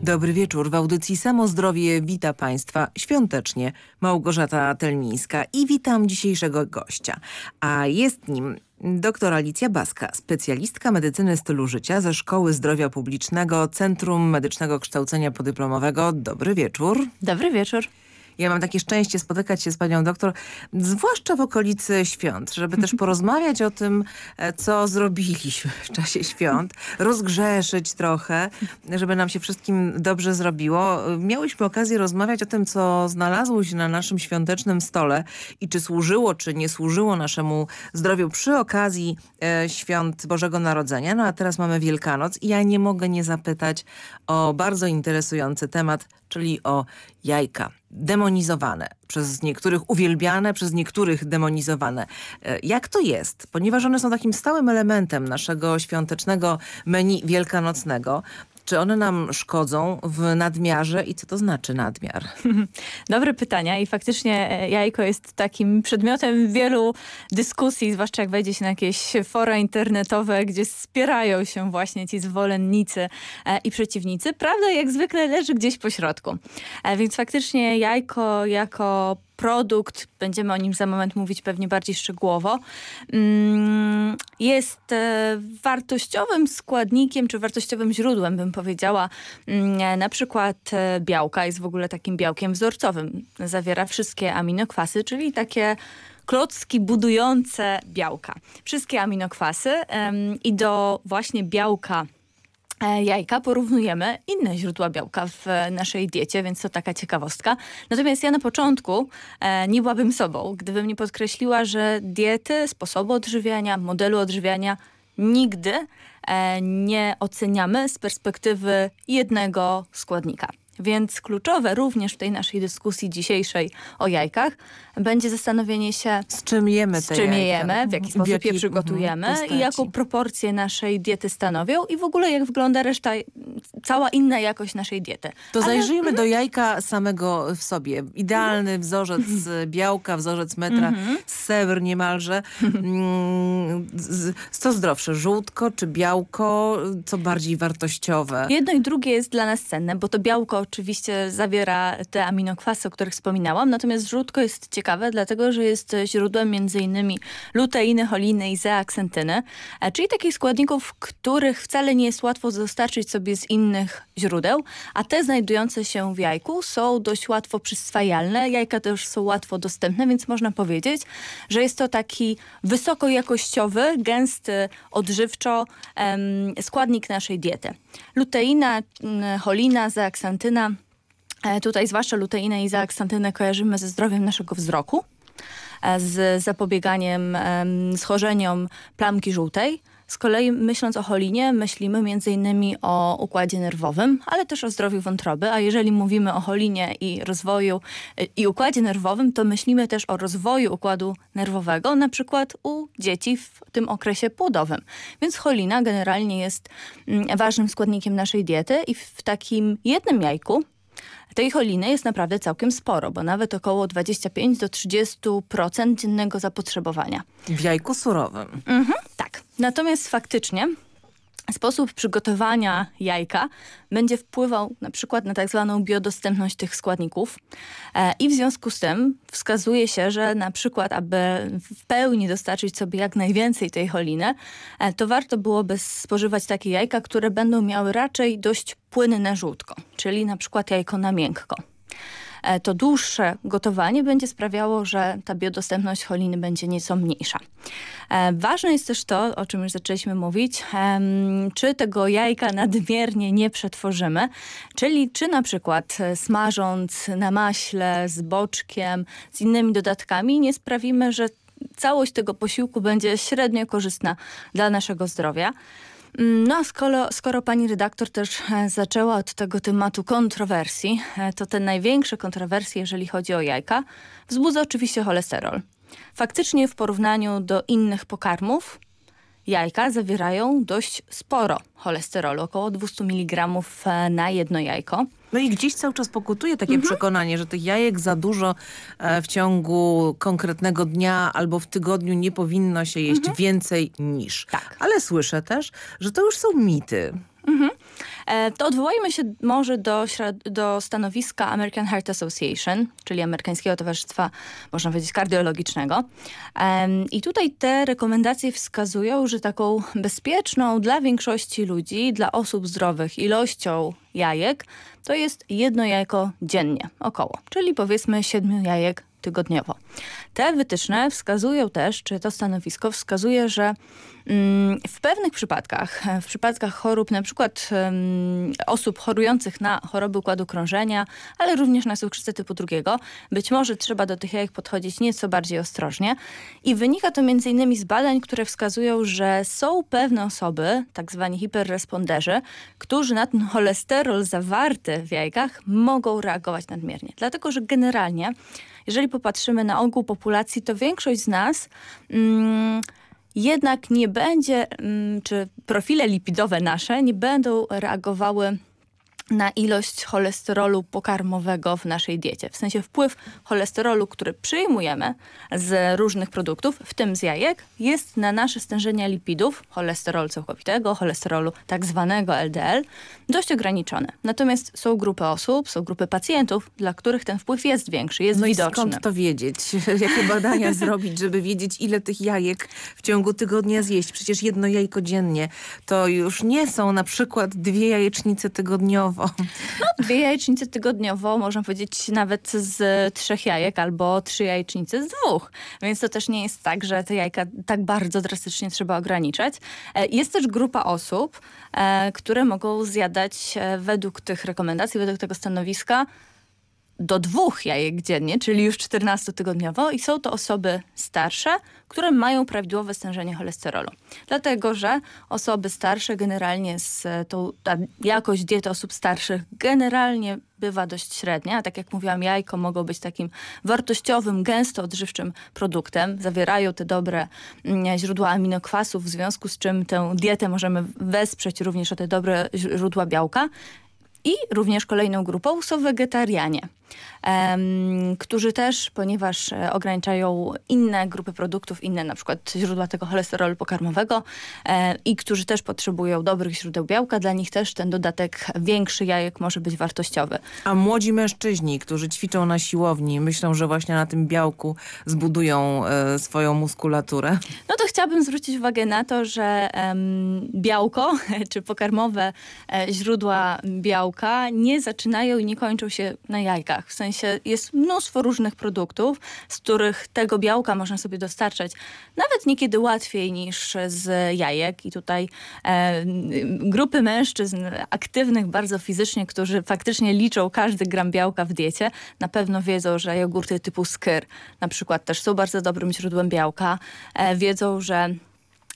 Dobry wieczór. W audycji Samo Zdrowie wita Państwa świątecznie Małgorzata Telmińska i witam dzisiejszego gościa. A jest nim dr Alicja Baska, specjalistka medycyny stylu życia ze Szkoły Zdrowia Publicznego Centrum Medycznego Kształcenia Podyplomowego. Dobry wieczór. Dobry wieczór. Ja mam takie szczęście spotykać się z panią doktor, zwłaszcza w okolicy świąt, żeby też porozmawiać o tym, e, co zrobiliśmy w czasie świąt, rozgrzeszyć trochę, żeby nam się wszystkim dobrze zrobiło. Miałyśmy okazję rozmawiać o tym, co znalazło się na naszym świątecznym stole i czy służyło, czy nie służyło naszemu zdrowiu przy okazji e, świąt Bożego Narodzenia. No a teraz mamy Wielkanoc i ja nie mogę nie zapytać o bardzo interesujący temat, czyli o jajka demonizowane, przez niektórych uwielbiane, przez niektórych demonizowane. E, jak to jest? Ponieważ one są takim stałym elementem naszego świątecznego menu wielkanocnego. Czy one nam szkodzą w nadmiarze i co to znaczy nadmiar? Dobre pytania i faktycznie e, jajko jest takim przedmiotem wielu dyskusji, zwłaszcza jak wejdzie się na jakieś fora internetowe, gdzie spierają się właśnie ci zwolennicy e, i przeciwnicy. Prawda jak zwykle leży gdzieś po środku. Więc faktycznie jajko jako produkt, będziemy o nim za moment mówić pewnie bardziej szczegółowo, mm, jest e, wartościowym składnikiem, czy wartościowym źródłem, bym powiedziała, mm, na przykład e, białka jest w ogóle takim białkiem wzorcowym. Zawiera wszystkie aminokwasy, czyli takie klocki budujące białka. Wszystkie aminokwasy i do właśnie białka E, jajka porównujemy inne źródła białka w naszej diecie, więc to taka ciekawostka. Natomiast ja na początku e, nie byłabym sobą, gdybym nie podkreśliła, że diety, sposobu odżywiania, modelu odżywiania nigdy e, nie oceniamy z perspektywy jednego składnika. Więc kluczowe również w tej naszej dyskusji dzisiejszej o jajkach będzie zastanowienie się, z czym jemy z czym jemy, w jaki sposób jaki, je przygotujemy mhm, i jaką proporcję naszej diety stanowią i w ogóle jak wygląda reszta, cała inna jakość naszej diety. To Ale... zajrzyjmy do jajka samego w sobie. Idealny wzorzec białka, wzorzec metra, mm sewr niemalże. Mm, co zdrowsze, żółtko czy białko? Co bardziej wartościowe? Jedno i drugie jest dla nas cenne, bo to białko oczywiście zawiera te aminokwasy, o których wspominałam, natomiast żółtko jest ciekawe, dlatego że jest źródłem m.in. luteiny, choliny i zeaksentyny, e, czyli takich składników, których wcale nie jest łatwo dostarczyć sobie z innych źródeł, a te znajdujące się w jajku są dość łatwo przyswajalne. Jajka też są łatwo dostępne, więc można powiedzieć, że jest to taki wysokojakościowy, gęsty, odżywczo em, składnik naszej diety. Luteina, cholina, zeaksantyna, e, tutaj zwłaszcza luteinę i zeaksantynę kojarzymy ze zdrowiem naszego wzroku, e, z zapobieganiem schorzeniom plamki żółtej, z kolei myśląc o cholinie, myślimy m.in. o układzie nerwowym, ale też o zdrowiu wątroby, a jeżeli mówimy o cholinie i rozwoju i układzie nerwowym, to myślimy też o rozwoju układu nerwowego, na przykład u dzieci w tym okresie płodowym. Więc cholina generalnie jest mm, ważnym składnikiem naszej diety i w takim jednym jajku tej choliny jest naprawdę całkiem sporo, bo nawet około 25 do 30% dziennego zapotrzebowania. W jajku surowym. Mhm, tak. Natomiast faktycznie sposób przygotowania jajka będzie wpływał na przykład na tak zwaną biodostępność tych składników e, i w związku z tym wskazuje się, że na przykład, aby w pełni dostarczyć sobie jak najwięcej tej choliny, e, to warto byłoby spożywać takie jajka, które będą miały raczej dość płynne żółtko, czyli na przykład jajko na miękko. E, to dłuższe gotowanie będzie sprawiało, że ta biodostępność choliny będzie nieco mniejsza. E, ważne jest też to, o czym już zaczęliśmy mówić, czy tego jajka nadmiernie nie przetworzymy, czyli czy na przykład e, smażąc na maśle, z boczkiem, z innymi dodatkami nie sprawimy, że całość tego posiłku będzie średnio korzystna dla naszego zdrowia. Mm, No a skoro, skoro pani redaktor też e, zaczęła od tego tematu kontrowersji, e, to te największe kontrowersje, jeżeli chodzi o jajka, wzbudza oczywiście cholesterol. Faktycznie w porównaniu do innych pokarmów, jajka zawierają dość sporo cholesterolu, około 200 mg na jedno jajko. No i gdzieś cały czas pokutuje takie przekonanie, że tych jajek za dużo e, w ciągu konkretnego dnia albo w tygodniu nie powinno się jeść więcej niż. Tak. Ale słyszę też, że to już są mity. Mhm. E, To odwołajmy się może do, do stanowiska American Heart Association, czyli Amerykańskiego Towarzystwa, można powiedzieć, kardiologicznego. I tutaj te rekomendacje wskazują, że taką bezpieczną dla większości ludzi, dla osób zdrowych ilością jajek, to jest jedno jajko dziennie, około, czyli powiedzmy siedmiu jajek tygodniowo. Te wytyczne wskazują też, czy to stanowisko wskazuje, że mm, w pewnych przypadkach, w przypadkach chorób, na przykład em, osób chorujących na choroby układu krążenia, ale również na cukrzycę typu drugiego, być może trzeba do tych jajek podchodzić nieco bardziej ostrożnie. I wynika to innymi z badań, które wskazują, że są pewne osoby, tak zwani hiperresponderzy, którzy na ten cholesterol zawarty w jajkach mogą reagować nadmiernie. Dlatego, że generalnie, jeżeli popatrzymy na ogół populacji, to większość z nas mm, jednak nie będzie, mm, czy profile lipidowe nasze nie będą reagowały na ilość cholesterolu pokarmowego w naszej diecie. W sensie wpływ cholesterolu, który przyjmujemy z różnych produktów, w tym z jajek, jest na nasze stężenia lipidów, cholesterolu całkowitego, cholesterolu tak zwanego LDL, dość ograniczone. Natomiast są grupy osób, są grupy pacjentów, dla których ten wpływ jest większy, jest No widoczny. skąd to wiedzieć? Jakie badania zrobić, żeby wiedzieć, ile tych jajek w ciągu tygodnia zjeść? Przecież jedno jajko dziennie to już nie są na przykład dwie jajecznice tygodniowo. No, dwie jajecznice tygodniowo, można powiedzieć nawet z trzech jajek albo trzy jajecznice z dwóch. Więc to też nie jest tak, że te jajka tak bardzo drastycznie trzeba ograniczać. E, Jest też grupa osób, e, które mogą zjadać e, według tych rekomendacji, według tego stanowiska do dwóch jajek dziennie, czyli już 14-tygodniowo i są to osoby starsze, które mają prawidłowe stężenie cholesterolu. Dlatego, że osoby starsze generalnie z e, tą, ta jakość diety osób starszych generalnie bywa dość średnia. Tak jak mówiłam, jajko mogą być takim wartościowym, gęsto odżywczym produktem. Zawierają te dobre mm, źródła aminokwasów, w związku z czym tę dietę możemy wesprzeć również o te dobre źródła białka. I również kolejną grupą są wegetarianie, którzy też, ponieważ e, ograniczają inne grupy produktów, inne na przykład źródła tego cholesterolu pokarmowego e, i którzy też potrzebują dobrych źródeł białka, dla nich też ten dodatek większy jajek może być wartościowy. A młodzi mężczyźni, którzy ćwiczą na siłowni, myślą, że właśnie na tym białku zbudują e, swoją muskulaturę. No to chciałabym zwrócić uwagę na to, że białko, czy pokarmowe źródła białka nie zaczynają i nie kończą się na jajkach. W sensie jest mnóstwo różnych produktów, z których tego białka można sobie dostarczać nawet niekiedy łatwiej niż z jajek. I tutaj e, grupy mężczyzn aktywnych bardzo fizycznie, którzy faktycznie liczą każdy gram białka w diecie, na pewno wiedzą, że jogurty typu skyr na przykład też są bardzo dobrym źródłem białka. E, wiedzą, że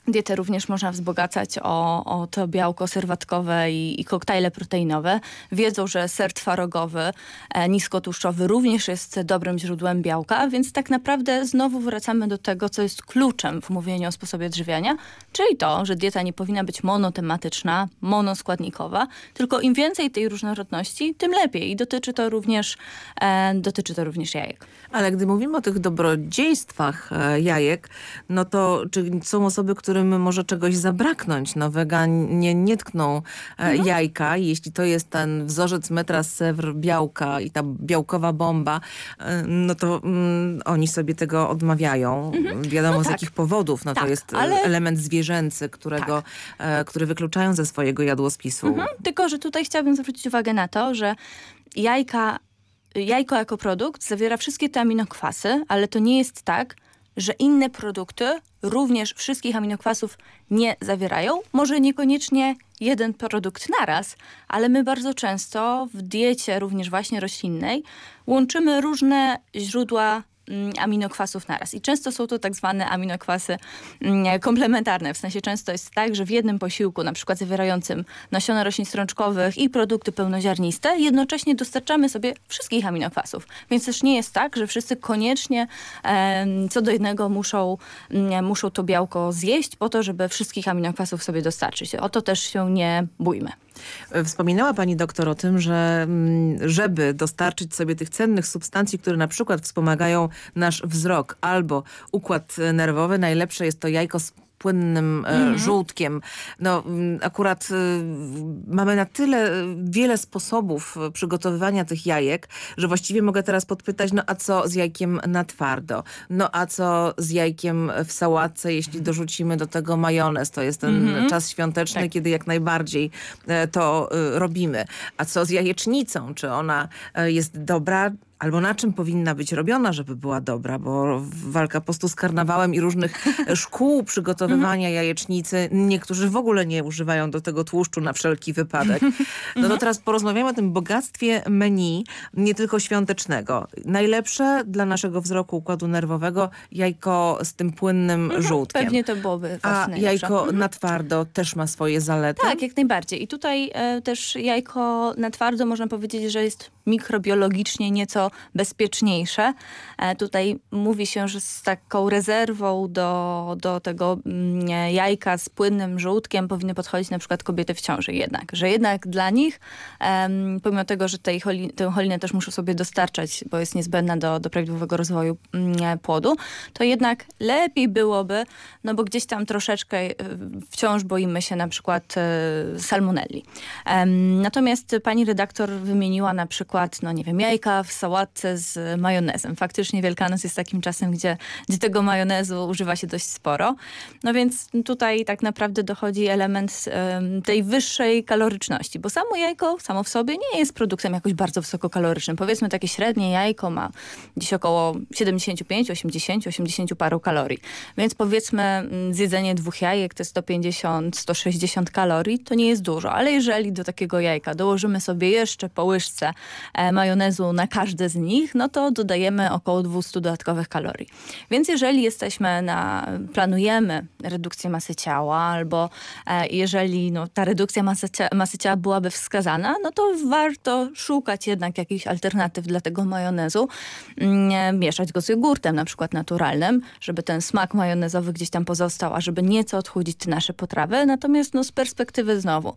Dietę również można wzbogacać o, o to białko serwatkowe i, i koktajle proteinowe. Wiedzą, że ser twarogowy, e, niskotłuszczowy również jest dobrym źródłem białka, więc tak naprawdę znowu wracamy do tego, co jest kluczem w mówieniu o sposobie odżywiania, czyli to, że dieta nie powinna być monotematyczna, monoskładnikowa, tylko im więcej tej różnorodności, tym lepiej. I dotyczy to również, e, dotyczy to również jajek. Ale gdy mówimy o tych dobrodziejstwach e, jajek, no to czy są osoby, którym może czegoś zabraknąć? No weganie nie tkną e, jajka. Jeśli to jest ten wzorzec metra sewr białka i ta białkowa bomba, e, no to mm, oni sobie tego odmawiają. Wiadomo No z tak. jakich powodów. No to Tak, jest e, ale- Tak. element zwierzęcy, którego, e, który wykluczają ze swojego jadłospisu. Mhm, tylko, że tutaj chciałabym zwrócić uwagę na to, że jajka jajko jako produkt zawiera wszystkie te aminokwasy, ale to nie jest tak, że inne produkty również wszystkich aminokwasów nie zawierają. Może niekoniecznie jeden produkt naraz, ale my bardzo często w diecie również właśnie roślinnej łączymy różne źródła aminokwasów naraz. I często są to tak zwane aminokwasy mm, komplementarne. W sensie często jest tak, że w jednym posiłku, na przykład zawierającym nasiona roślin strączkowych i produkty pełnoziarniste, jednocześnie dostarczamy sobie wszystkich aminokwasów. Więc też nie jest tak, że wszyscy koniecznie co do jednego muszą, mm, muszą to białko zjeść po to, żeby wszystkich aminokwasów sobie dostarczyć. O to też się nie bójmy. Wspominała pani doktor o tym, że mm, żeby dostarczyć sobie tych cennych substancji, które na przykład wspomagają nasz wzrok albo układ nerwowy, najlepsze jest to jajko z płynnym e, żółtkiem. No mm, akurat y, mamy na tyle wiele sposobów e, przygotowywania tych jajek, że właściwie mogę teraz podpytać, no a co z jajkiem na twardo? No a co z jajkiem w sałatce, jeśli dorzucimy do tego majonez? To jest ten Mhm. czas świąteczny, Tak. kiedy jak najbardziej e, to robimy. A co z jajecznicą? Czy ona e, jest dobra? Albo na czym powinna być robiona, żeby była dobra, bo walka po prostu z karnawałem i różnych szkół przygotowywania jajecznicy, niektórzy w ogóle nie używają do tego tłuszczu na wszelki wypadek. No to teraz porozmawiamy o tym bogactwie menu, nie tylko świątecznego. Najlepsze dla naszego wzroku układu nerwowego jajko z tym płynnym żółtkiem. Pewnie to byłoby A jajko Mhm. na twardo też ma swoje zalety? Tak, jak najbardziej. I tutaj e, też jajko na twardo można powiedzieć, że jest mikrobiologicznie nieco bezpieczniejsze. E, tutaj mówi się, że z taką rezerwą do, do tego mm, jajka z płynnym żółtkiem powinny podchodzić na przykład kobiety w ciąży jednak. Że jednak dla nich, pomimo tego, że tej choli, tę cholinę też muszą sobie dostarczać, bo jest niezbędna do, do prawidłowego rozwoju mm, płodu, to jednak lepiej byłoby, no bo gdzieś tam troszeczkę e, wciąż boimy się na przykład e, salmonelli. Natomiast pani redaktor wymieniła na przykład, no nie wiem, jajka w sałatce z majonezem. Faktycznie Wielkanoc jest takim czasem, gdzie, gdzie tego majonezu używa się dość sporo. No więc tutaj tak naprawdę dochodzi element em, tej wyższej kaloryczności, bo samo jajko samo w sobie nie jest produktem jakoś bardzo wysokokalorycznym. Powiedzmy takie średnie jajko ma gdzieś około 75, 80, 80 paru kalorii. Więc powiedzmy mm, zjedzenie dwóch jajek jest 150, 160 kalorii, to nie jest dużo, ale jeżeli do takiego jajka dołożymy sobie jeszcze po łyżce e, majonezu na każde z nich, no to dodajemy około 200 dodatkowych kalorii. Więc jeżeli jesteśmy na, planujemy redukcję masy ciała albo e, jeżeli no, ta redukcja masy, masy ciała byłaby wskazana, no to warto szukać jednak jakichś alternatyw dla tego majonezu, mm, mieszać go z jogurtem na przykład naturalnym, żeby ten smak majonezowy gdzieś tam pozostał, a żeby nieco odchudzić nasze potrawy. Natomiast no, z perspektywy znowu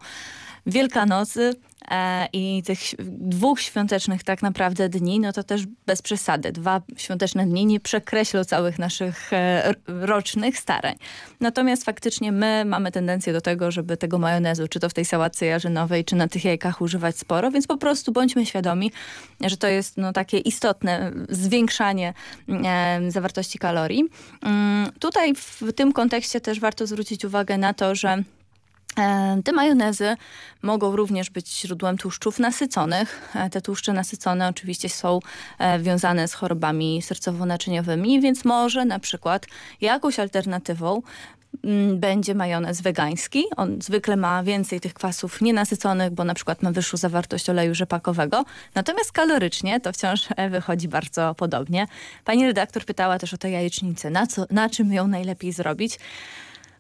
Wielkanocy e, i tych dwóch świątecznych tak naprawdę dni, no to też bez przesady. Dwa świąteczne dni nie przekreślą całych naszych e, rocznych starań. Natomiast faktycznie my mamy tendencję do tego, żeby tego majonezu, czy to w tej sałatce jarzynowej, czy na tych jajkach używać sporo, więc po prostu bądźmy świadomi, że to jest no, takie istotne zwiększanie e, zawartości kalorii. Mm, Tutaj w tym kontekście też warto zwrócić uwagę na to, że Te majonezy mogą również być źródłem tłuszczów nasyconych. E, Te tłuszcze nasycone oczywiście są e, wiązane z chorobami sercowo-naczyniowymi, więc może na przykład jakąś alternatywą mm, będzie majonez wegański. On zwykle ma więcej tych kwasów nienasyconych, bo na przykład ma wyższą zawartość oleju rzepakowego. Natomiast kalorycznie to wciąż e, wychodzi bardzo podobnie. Pani redaktor pytała też o te jajecznice. Na, co, na czym ją najlepiej zrobić?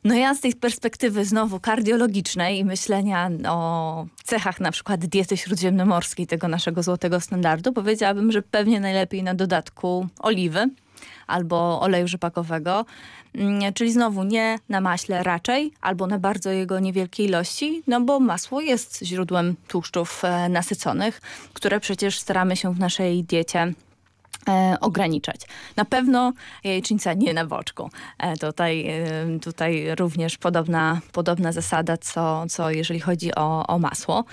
No ja z tej perspektywy znowu kardiologicznej i myślenia o cechach na przykład diety śródziemnomorskiej, tego naszego złotego standardu, powiedziałabym, że pewnie najlepiej na dodatku oliwy albo oleju rzepakowego, Mm, czyli znowu nie na maśle raczej, albo na bardzo jego niewielkiej ilości, no bo masło jest źródłem tłuszczów e, nasyconych, które przecież staramy się w naszej diecie e, ograniczać. Na pewno jajecznica nie na boczku. E, tutaj, e, tutaj również podobna, podobna zasada, co, co jeżeli chodzi o, o masło.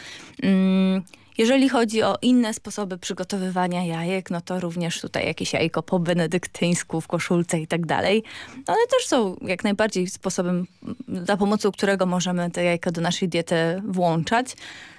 Mm, Jeżeli chodzi o inne sposoby przygotowywania jajek, no to również tutaj jakieś jajko po benedyktyńsku w koszulce i tak dalej. One też są jak najbardziej sposobem, za pomocą którego możemy te jajka do naszej diety włączać.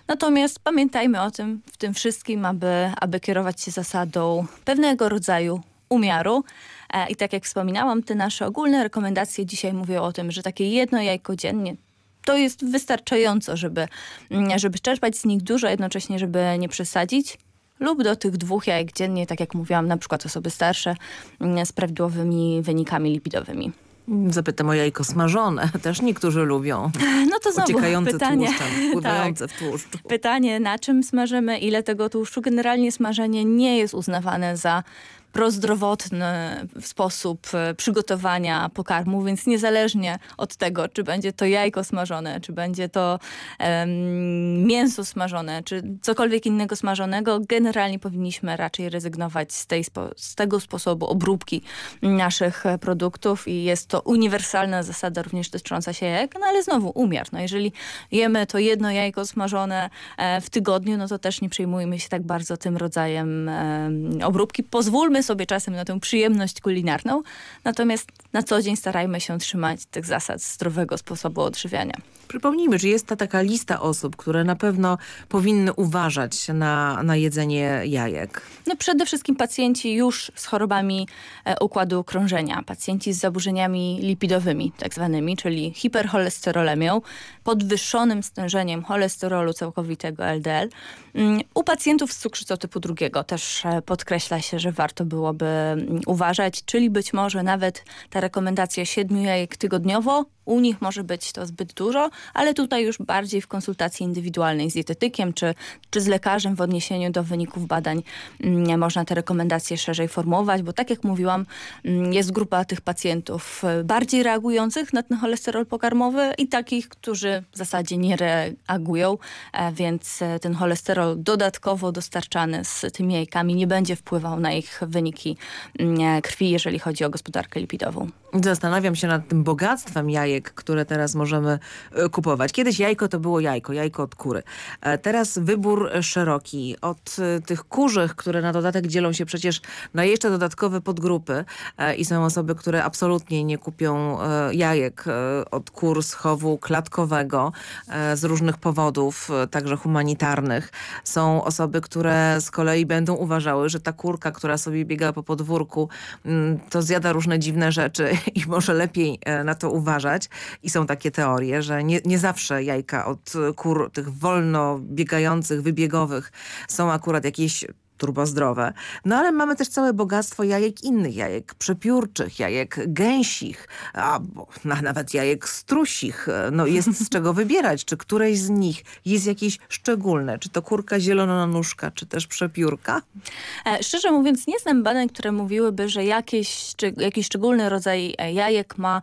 Natomiast pamiętajmy o tym, w tym wszystkim, aby, aby kierować się zasadą pewnego rodzaju umiaru. E, I tak jak wspominałam, te nasze ogólne rekomendacje dzisiaj mówią o tym, że takie jedno jajko dziennie to jest wystarczająco, żeby, mm, żeby czerpać z nich dużo, jednocześnie, żeby nie przesadzić. Lub do tych dwóch jajek dziennie, tak jak mówiłam, na przykład osoby starsze mm, z prawidłowymi wynikami lipidowymi. Zapytam o jajko smażone. Też niektórzy lubią. No to znowu Uciekające pytanie. tłuszczem, pływające Tak. w tłuszczu. Pytanie, na czym smażymy, ile tego tłuszczu. Generalnie smażenie nie jest uznawane za prozdrowotny sposób e, przygotowania pokarmu, więc niezależnie od tego, czy będzie to jajko smażone, czy będzie to em, mięso smażone, czy cokolwiek innego smażonego, generalnie powinniśmy raczej rezygnować z, tej z tego sposobu obróbki naszych produktów i jest to uniwersalna zasada również dotycząca się jajek, no ale znowu umiar. No jeżeli jemy to jedno jajko smażone e, w tygodniu, no to też nie przejmujmy się tak bardzo tym rodzajem em, obróbki. Pozwólmy sobie czasem na tę przyjemność kulinarną, natomiast na co dzień starajmy się trzymać tych zasad zdrowego sposobu odżywiania. Przypomnijmy, że jest ta taka lista osób, które na pewno powinny uważać na, na jedzenie jajek. No przede wszystkim pacjenci już z chorobami e, układu krążenia, pacjenci z zaburzeniami lipidowymi tak zwanymi, czyli hipercholesterolemią, podwyższonym stężeniem cholesterolu całkowitego LDL. Mm, U pacjentów z cukrzycą typu drugiego też e, podkreśla się, że warto byłoby mm, uważać, czyli być może nawet ta rekomendacja siedmiu jajek tygodniowo u nich może być to zbyt dużo, ale tutaj już bardziej w konsultacji indywidualnej z dietetykiem czy, czy z lekarzem w odniesieniu do wyników badań mm, można te rekomendacje szerzej formułować, bo tak jak mówiłam, mm, jest grupa tych pacjentów e, bardziej reagujących na ten cholesterol pokarmowy i takich, którzy w zasadzie nie reagują, e, więc e, ten cholesterol dodatkowo dostarczany z tymi jajkami nie będzie wpływał na ich wyniki mm, krwi, jeżeli chodzi o gospodarkę lipidową. Zastanawiam się nad tym bogactwem jajek, które teraz możemy e, kupować. Kiedyś jajko to było jajko, jajko od kury. E, Teraz wybór szeroki. Od e, tych kurzych, które na dodatek dzielą się przecież na jeszcze dodatkowe podgrupy i są osoby, które absolutnie nie kupią jajek od kur z chowu klatkowego z różnych powodów, także humanitarnych. Są osoby, które z kolei będą uważały, że ta kurka, która sobie biega po podwórku, mm, to zjada różne dziwne rzeczy i może lepiej na to uważać. I są takie teorie, że nie, nie zawsze jajka od kur tych wolno biegających, wybiegowych są akurat jakieś turbozdrowe. No ale mamy też całe bogactwo jajek innych, jajek przepiórczych, jajek gęsich, na- nawet jajek strusich. No jest z czego wybierać. Czy któreś z nich jest jakieś szczególne? Czy to kurka zielononóżka, czy też przepiórka? E, Szczerze mówiąc, nie znam badań, które mówiłyby, że jakieś, szczeg- jakiś szczególny rodzaj e, jajek ma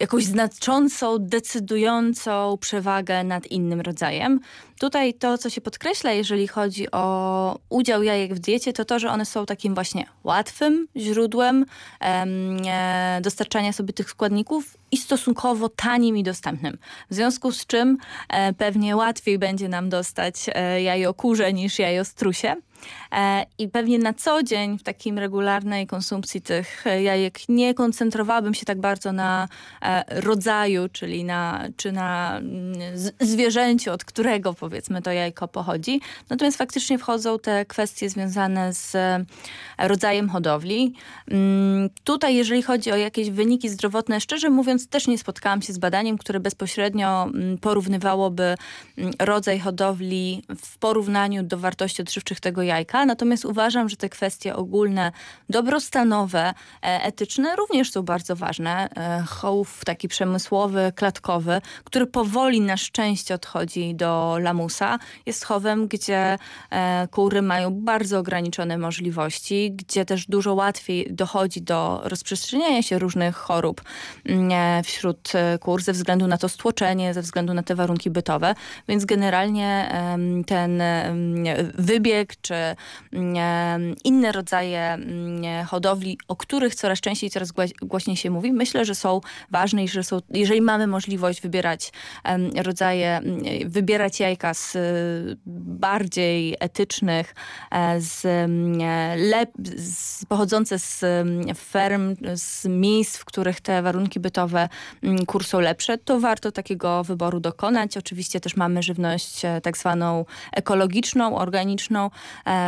jakąś znaczącą, decydującą przewagę nad innym rodzajem. Tutaj to, co się podkreśla, jeżeli chodzi o udział jajek w diecie, to to, że one są takim właśnie łatwym źródłem em, e, dostarczania sobie tych składników i stosunkowo tanim i dostępnym. W związku z czym e, pewnie łatwiej będzie nam dostać e, jajo kurze niż jajo strusie. E, I pewnie na co dzień w takim regularnej konsumpcji tych jajek nie koncentrowałabym się tak bardzo na e, rodzaju, czyli na, czy na mm, zwierzęciu, od którego powiedzmy to jajko pochodzi. Natomiast faktycznie wchodzą te kwestie związane z e, rodzajem hodowli. Mm, Tutaj, jeżeli chodzi o jakieś wyniki zdrowotne, szczerze mówiąc, też nie spotkałam się z badaniem, które bezpośrednio mm, porównywałoby rodzaj hodowli w porównaniu do wartości odżywczych tego jajka. Natomiast uważam, że te kwestie ogólne, dobrostanowe, e, etyczne również są bardzo ważne. E, Chołów taki przemysłowy, klatkowy, który powoli na szczęście odchodzi do lamusa, jest chowem, gdzie e, kury mają bardzo ograniczone możliwości, gdzie też dużo łatwiej dochodzi do rozprzestrzeniania się różnych chorób mm, wśród kur ze względu na to stłoczenie, ze względu na te warunki bytowe. Więc generalnie ten wybieg czy inne rodzaje hodowli, o których coraz częściej, coraz głośniej się mówi, myślę, że są ważne i że są, jeżeli mamy możliwość wybierać rodzaje, wybierać jajka z bardziej etycznych, e, z, z pochodzące z ferm, z miejsc, w których te warunki bytowe kursą lepsze, to warto takiego wyboru dokonać. Oczywiście też mamy żywność e, tak zwaną ekologiczną, organiczną,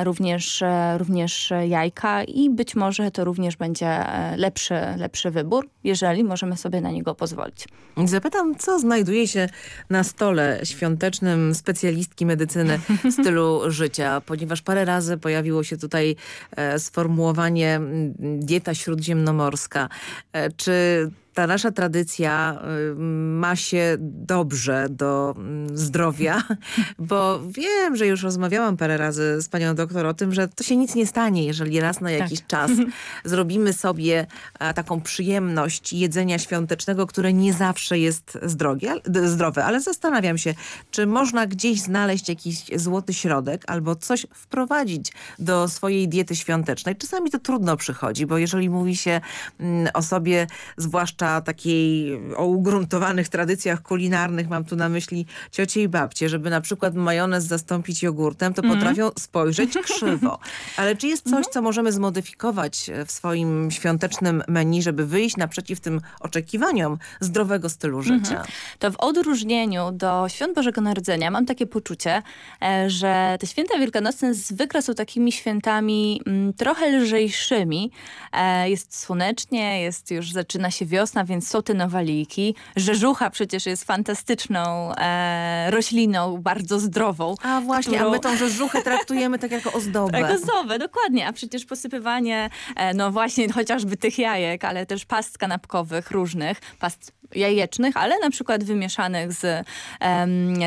również, również jajka i być może to również będzie lepszy, lepszy wybór, jeżeli możemy sobie na niego pozwolić. Zapytam, co znajduje się na stole świątecznym specjalistki medycyny stylu życia, ponieważ parę razy pojawiło się tutaj e, sformułowanie dieta śródziemnomorska. E, czy ta nasza tradycja y, ma się dobrze do mm, zdrowia, bo wiem, że już rozmawiałam parę razy z panią doktor o tym, że to się nic nie stanie, jeżeli raz na jakiś tak. czas zrobimy sobie taką przyjemność jedzenia świątecznego, które nie zawsze jest zdrowie, zdrowe. Ale zastanawiam się, czy można gdzieś znaleźć jakiś złoty środek albo coś wprowadzić do swojej diety świątecznej. Czasami to trudno przychodzi, bo jeżeli mówi się mm, o sobie, zwłaszcza zwłaszcza takiej o ugruntowanych tradycjach kulinarnych, mam tu na myśli ciocie i babcie, żeby na przykład majonez zastąpić jogurtem, to mm. potrafią spojrzeć krzywo. Ale czy jest coś, mm. co możemy zmodyfikować w swoim świątecznym menu, żeby wyjść naprzeciw tym oczekiwaniom zdrowego stylu mhm. życia? -hmm. To w odróżnieniu do Świąt Bożego Narodzenia mam takie poczucie, e, że te święta wielkanocne zwykle są takimi świętami mm, trochę lżejszymi. E, jest słonecznie, jest już zaczyna się wiosna, wiosna, więc są te nowaliki. Rzeżucha przecież jest fantastyczną e, rośliną, bardzo zdrową. A właśnie, którą... a my tą rzeżuchę traktujemy tak jako ozdobę. Jak ozdobę, dokładnie. A przecież posypywanie, e, no właśnie chociażby tych jajek, ale też past kanapkowych różnych, past jajecznych, ale na przykład wymieszanych z,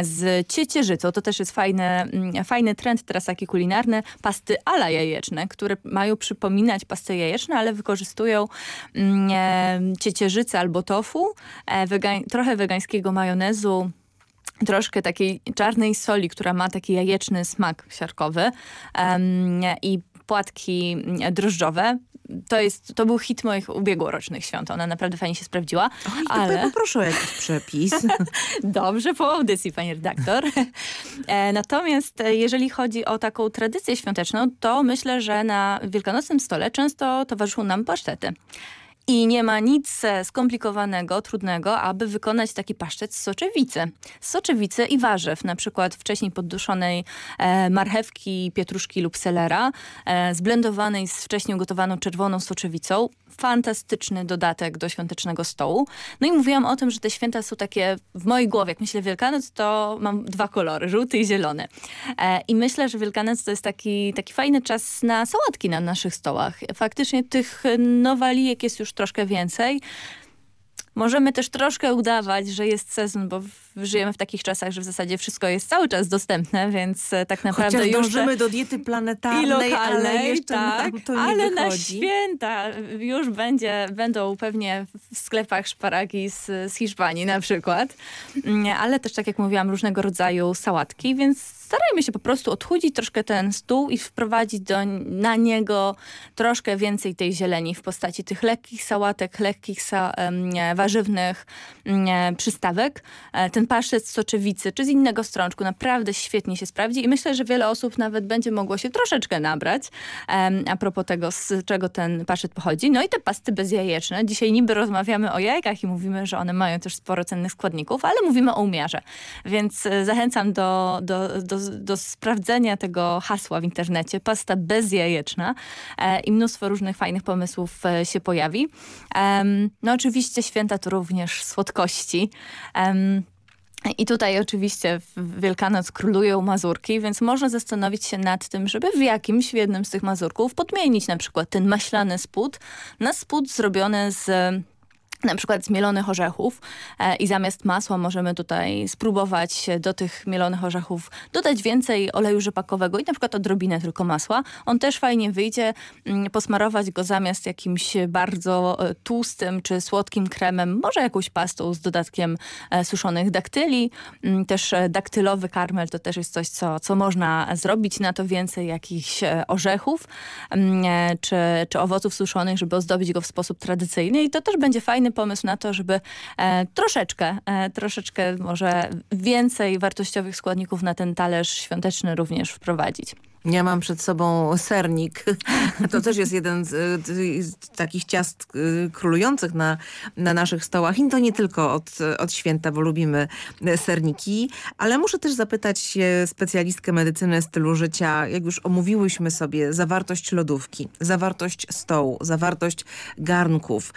z ciecierzycą. To też jest fajny, mm, fajny trend teraz taki kulinarny. Pasty ala jajeczne, które mają przypominać pasty jajeczne, ale wykorzystują mm, ciecierzycę albo tofu, e, trochę wegańskiego majonezu, troszkę takiej czarnej soli, która ma taki jajeczny smak siarkowy um, i płatki drożdżowe to, jest, to był hit moich ubiegłorocznych świąt. Ona naprawdę fajnie się sprawdziła. Oj, ale... poproszę o jakiś przepis. Dobrze, po audycji, pani redaktor. E, natomiast e, jeżeli chodzi o taką tradycję świąteczną, to myślę, że na wielkanocnym stole często towarzyszą nam pasztety. I nie ma nic e, skomplikowanego, trudnego, aby wykonać taki pasztet z soczewicy. Z soczewicy i warzyw, na przykład wcześniej podduszonej e, marchewki, pietruszki lub selera, e, zblendowanej z wcześniej gotowaną czerwoną soczewicą. Fantastyczny dodatek do świątecznego stołu. No i mówiłam o tym, że te święta są takie w mojej głowie. Jak myślę Wielkanoc, to mam dwa kolory, żółty i zielony. E, I myślę, że Wielkanoc to jest taki, taki fajny czas na sałatki na naszych stołach. Faktycznie tych nowalijek jest już troszkę więcej. Możemy też troszkę udawać, że jest sezon, bo żyjemy w takich czasach, że w zasadzie wszystko jest cały czas dostępne, więc e, tak naprawdę Chociaż już... dążymy do diety planetarnej, i lokalnej, ale jeszcze tak, nam to nie Ale wychodzi. na święta już będzie, będą pewnie w sklepach szparagi z, z Hiszpanii na przykład, mm, ale też tak jak mówiłam, różnego rodzaju sałatki, więc starajmy się po prostu odchudzić troszkę ten stół i wprowadzić do, na niego troszkę więcej tej zieleni w postaci tych lekkich sałatek, lekkich sa, warzywnych mm, przystawek. E, ten pasztet z soczewicy czy z innego strączku naprawdę świetnie się sprawdzi i myślę, że wiele osób nawet będzie mogło się troszeczkę nabrać a propos tego, z czego ten pasztet pochodzi. No i te pasty bezjajeczne. Dzisiaj niby rozmawiamy o jajkach i mówimy, że one mają też sporo cennych składników, ale mówimy o umiarze. Więc e, zachęcam do, do, do do, sprawdzenia tego hasła w internecie, pasta bezjajeczna e, i mnóstwo różnych fajnych pomysłów e, się pojawi. no oczywiście święta to również słodkości. I tutaj oczywiście w Wielkanoc królują mazurki, więc można zastanowić się nad tym, żeby w jakimś, w jednym z tych mazurków podmienić na przykład ten maślany spód na spód zrobiony z na przykład z mielonych orzechów e, i zamiast masła możemy tutaj spróbować do tych mielonych orzechów dodać więcej oleju rzepakowego i na przykład odrobinę tylko masła. On też fajnie wyjdzie, mm, posmarować go zamiast jakimś bardzo e, tłustym czy słodkim kremem, może jakąś pastą z dodatkiem e, suszonych daktyli. Mm, Też daktylowy karmel to też jest coś, co, co można zrobić, na to więcej jakichś orzechów mm, czy, czy owoców suszonych, żeby ozdobić go w sposób tradycyjny i to też będzie fajny pomysł na to, żeby e, troszeczkę, e, troszeczkę może więcej wartościowych składników na ten talerz świąteczny również wprowadzić. Ja mam przed sobą sernik. To też jest jeden z, y, z takich ciast y, królujących na, na naszych stołach. I to nie tylko od, od święta, bo lubimy y, serniki. Ale muszę też zapytać się specjalistkę medycyny stylu życia. Jak już omówiłyśmy sobie zawartość lodówki, zawartość stołu, zawartość garnków,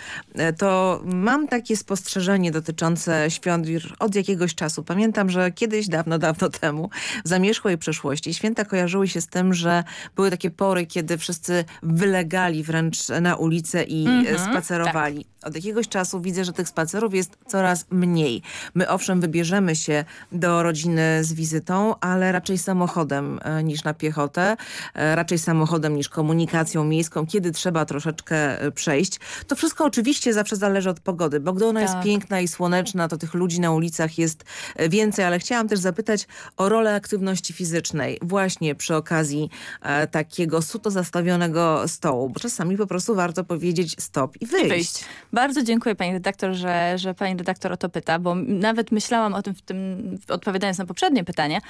y, to mam takie spostrzeżenie dotyczące świąt od jakiegoś czasu. Pamiętam, że kiedyś, dawno, dawno temu, w zamierzchłej przeszłości, święta kojarzyły się z tym, że były takie pory, kiedy wszyscy wylegali wręcz na ulicę i Mhm, e, spacerowali. Od jakiegoś czasu widzę, że tych spacerów jest coraz mniej. My owszem wybierzemy się do rodziny z wizytą, ale raczej samochodem e, niż na piechotę, e, raczej samochodem niż komunikacją miejską, kiedy trzeba troszeczkę e, przejść. To wszystko oczywiście zawsze zależy od pogody, bo gdy ona jest Tak. piękna i słoneczna, to tych ludzi na ulicach jest więcej, ale chciałam też zapytać o rolę aktywności fizycznej właśnie przy okazji e, takiego suto zastawionego stołu, bo czasami po prostu warto powiedzieć stop i wyjść. I wyjść. Bardzo dziękuję pani redaktor, że, że pani redaktor o to pyta, bo nawet myślałam o tym, w tym odpowiadając na poprzednie pytanie.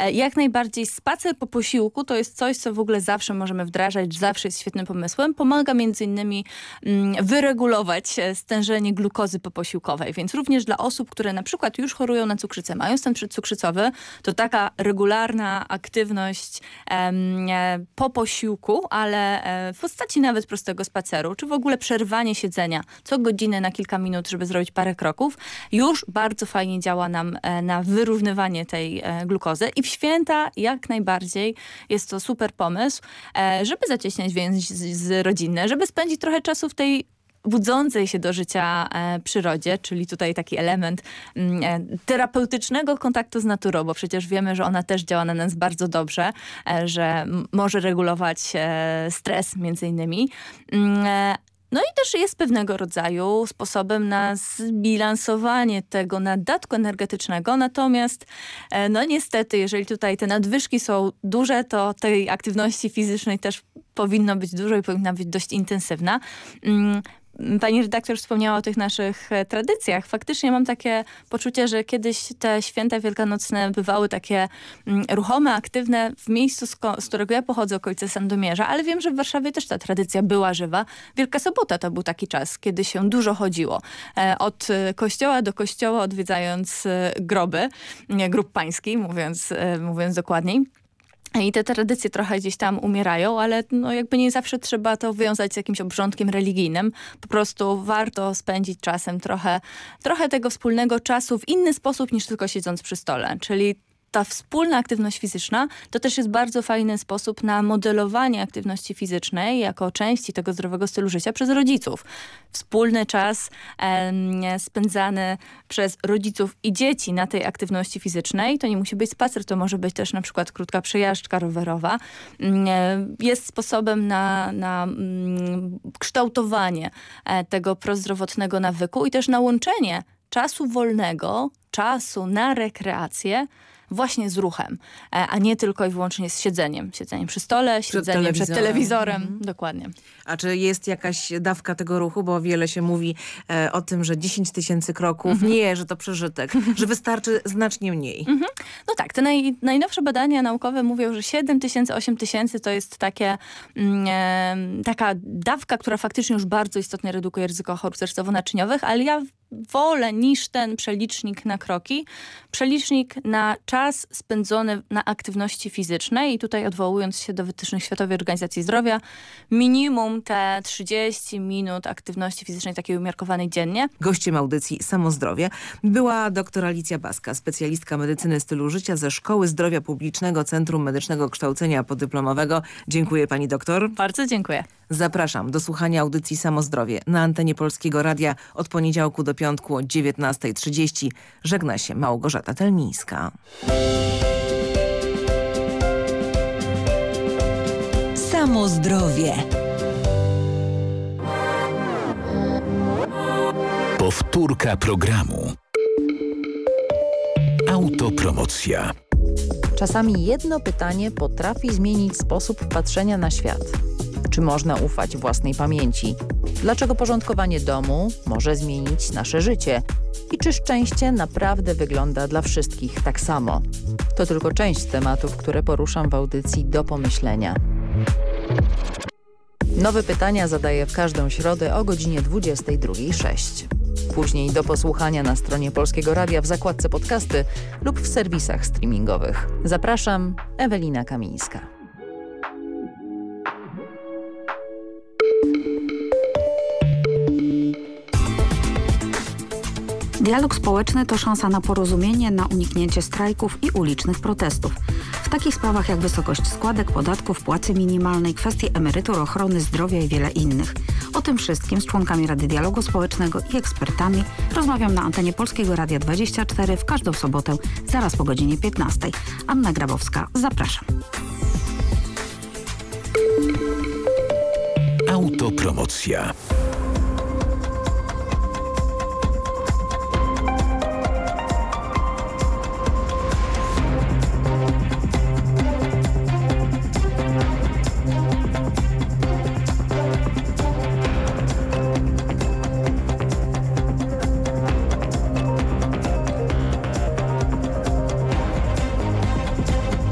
E, Jak najbardziej spacer po posiłku to jest coś, co w ogóle zawsze możemy wdrażać, zawsze jest świetnym pomysłem. Pomaga między innymi mm, wyregulować e, stężenie glukozy poposiłkowej, więc również dla osób, które na przykład już chorują na cukrzycę, mają stan cukrzycowy, to taka regularna aktywność em, e, po posiłku, ale w postaci nawet prostego spaceru, czy w ogóle przerwanie siedzenia co godzinę na kilka minut, żeby zrobić parę kroków, już bardzo fajnie działa nam e, na wyrównywanie tej e, glukozy i w święta jak najbardziej jest to super pomysł, e, żeby zacieśniać więź z, rodzinne, żeby spędzić trochę czasu w tej budzącej się do życia e, przyrodzie, czyli tutaj taki element mm, e, terapeutycznego kontaktu z naturą, bo przecież wiemy, że ona też działa na nas bardzo dobrze, e, że może regulować stres między innymi. Mm, no i też jest pewnego rodzaju sposobem na zbilansowanie tego nadatku energetycznego, natomiast e, no niestety, jeżeli tutaj te nadwyżki są duże, to tej aktywności fizycznej też powinno być dużo i powinna być dość intensywna. Pani redaktor wspomniała o tych naszych e, tradycjach. Faktycznie mam takie poczucie, że kiedyś te święta wielkanocne bywały takie mm, ruchome, aktywne w miejscu, z, którego ja pochodzę, okolice Sandomierza, ale wiem, że w Warszawie też ta tradycja była żywa. Wielka Sobota to był taki czas, kiedy się dużo chodziło. E, Od e, kościoła do kościoła, odwiedzając groby, nie, grób pański, mówiąc, mówiąc dokładniej. I te tradycje trochę gdzieś tam umierają, ale no jakby nie zawsze trzeba to wiązać z jakimś obrządkiem religijnym. Po prostu warto spędzić czasem trochę, trochę tego wspólnego czasu w inny sposób niż tylko siedząc przy stole. Czyli ta wspólna aktywność fizyczna to też jest bardzo fajny sposób na modelowanie aktywności fizycznej jako części tego zdrowego stylu życia przez rodziców. Wspólny czas spędzany przez rodziców i dzieci na tej aktywności fizycznej to nie musi być spacer, to może być też na przykład krótka przejażdżka rowerowa. Mm, e, Jest sposobem na, na mm, kształtowanie e, tego prozdrowotnego nawyku i też na łączenie czasu wolnego, czasu na rekreację właśnie z ruchem, e, a nie tylko i wyłącznie z siedzeniem. Siedzeniem przy stole, siedzeniem przed telewizorem. telewizorem. Dokładnie. A czy jest jakaś dawka tego ruchu? Bo wiele się mówi e, o tym, że 10 tysięcy kroków, Mhm. nie, że to przeżytek, że wystarczy znacznie mniej. Mhm. No tak, te naj, najnowsze badania naukowe mówią, że 7 tysięcy, 8 tysięcy to jest takie, mm, e, taka dawka, która faktycznie już bardzo istotnie redukuje ryzyko chorób sercowo-naczyniowych, ale ja wolę niż ten przelicznik na kroki, przelicznik na czas spędzony na aktywności fizycznej i tutaj odwołując się do wytycznych Światowej Organizacji Zdrowia, minimum te 30 minut aktywności fizycznej takiej umiarkowanej dziennie. Gościem audycji Samozdrowie była dr Alicja Baska, specjalistka medycyny stylu życia ze Szkoły Zdrowia Publicznego Centrum Medycznego Kształcenia Podyplomowego. Dziękuję pani doktor. Bardzo dziękuję. Zapraszam do słuchania audycji Samozdrowie na antenie Polskiego Radia od poniedziałku do piątku o 19.30. Żegna się Małgorzata Telmińska. Samozdrowie. Powtórka programu. Autopromocja. Czasami jedno pytanie potrafi zmienić sposób patrzenia na świat. Czy można ufać własnej pamięci? Dlaczego porządkowanie domu może zmienić nasze życie? I czy szczęście naprawdę wygląda dla wszystkich tak samo? To tylko część tematów, które poruszam w audycji do pomyślenia. Nowe pytania zadaję w każdą środę o godzinie 22.06. Później do posłuchania na stronie Polskiego Radia w zakładce podcasty lub w serwisach streamingowych. Zapraszam, Ewelina Kamińska. Dialog społeczny to szansa na porozumienie, na uniknięcie strajków i ulicznych protestów. W takich sprawach jak wysokość składek, podatków, płacy minimalnej, kwestie emerytur, ochrony zdrowia i wiele innych. O tym wszystkim z członkami Rady Dialogu Społecznego i ekspertami rozmawiam na antenie Polskiego Radia 24 w każdą sobotę zaraz po godzinie 15. Anna Grabowska, zapraszam. Autopromocja.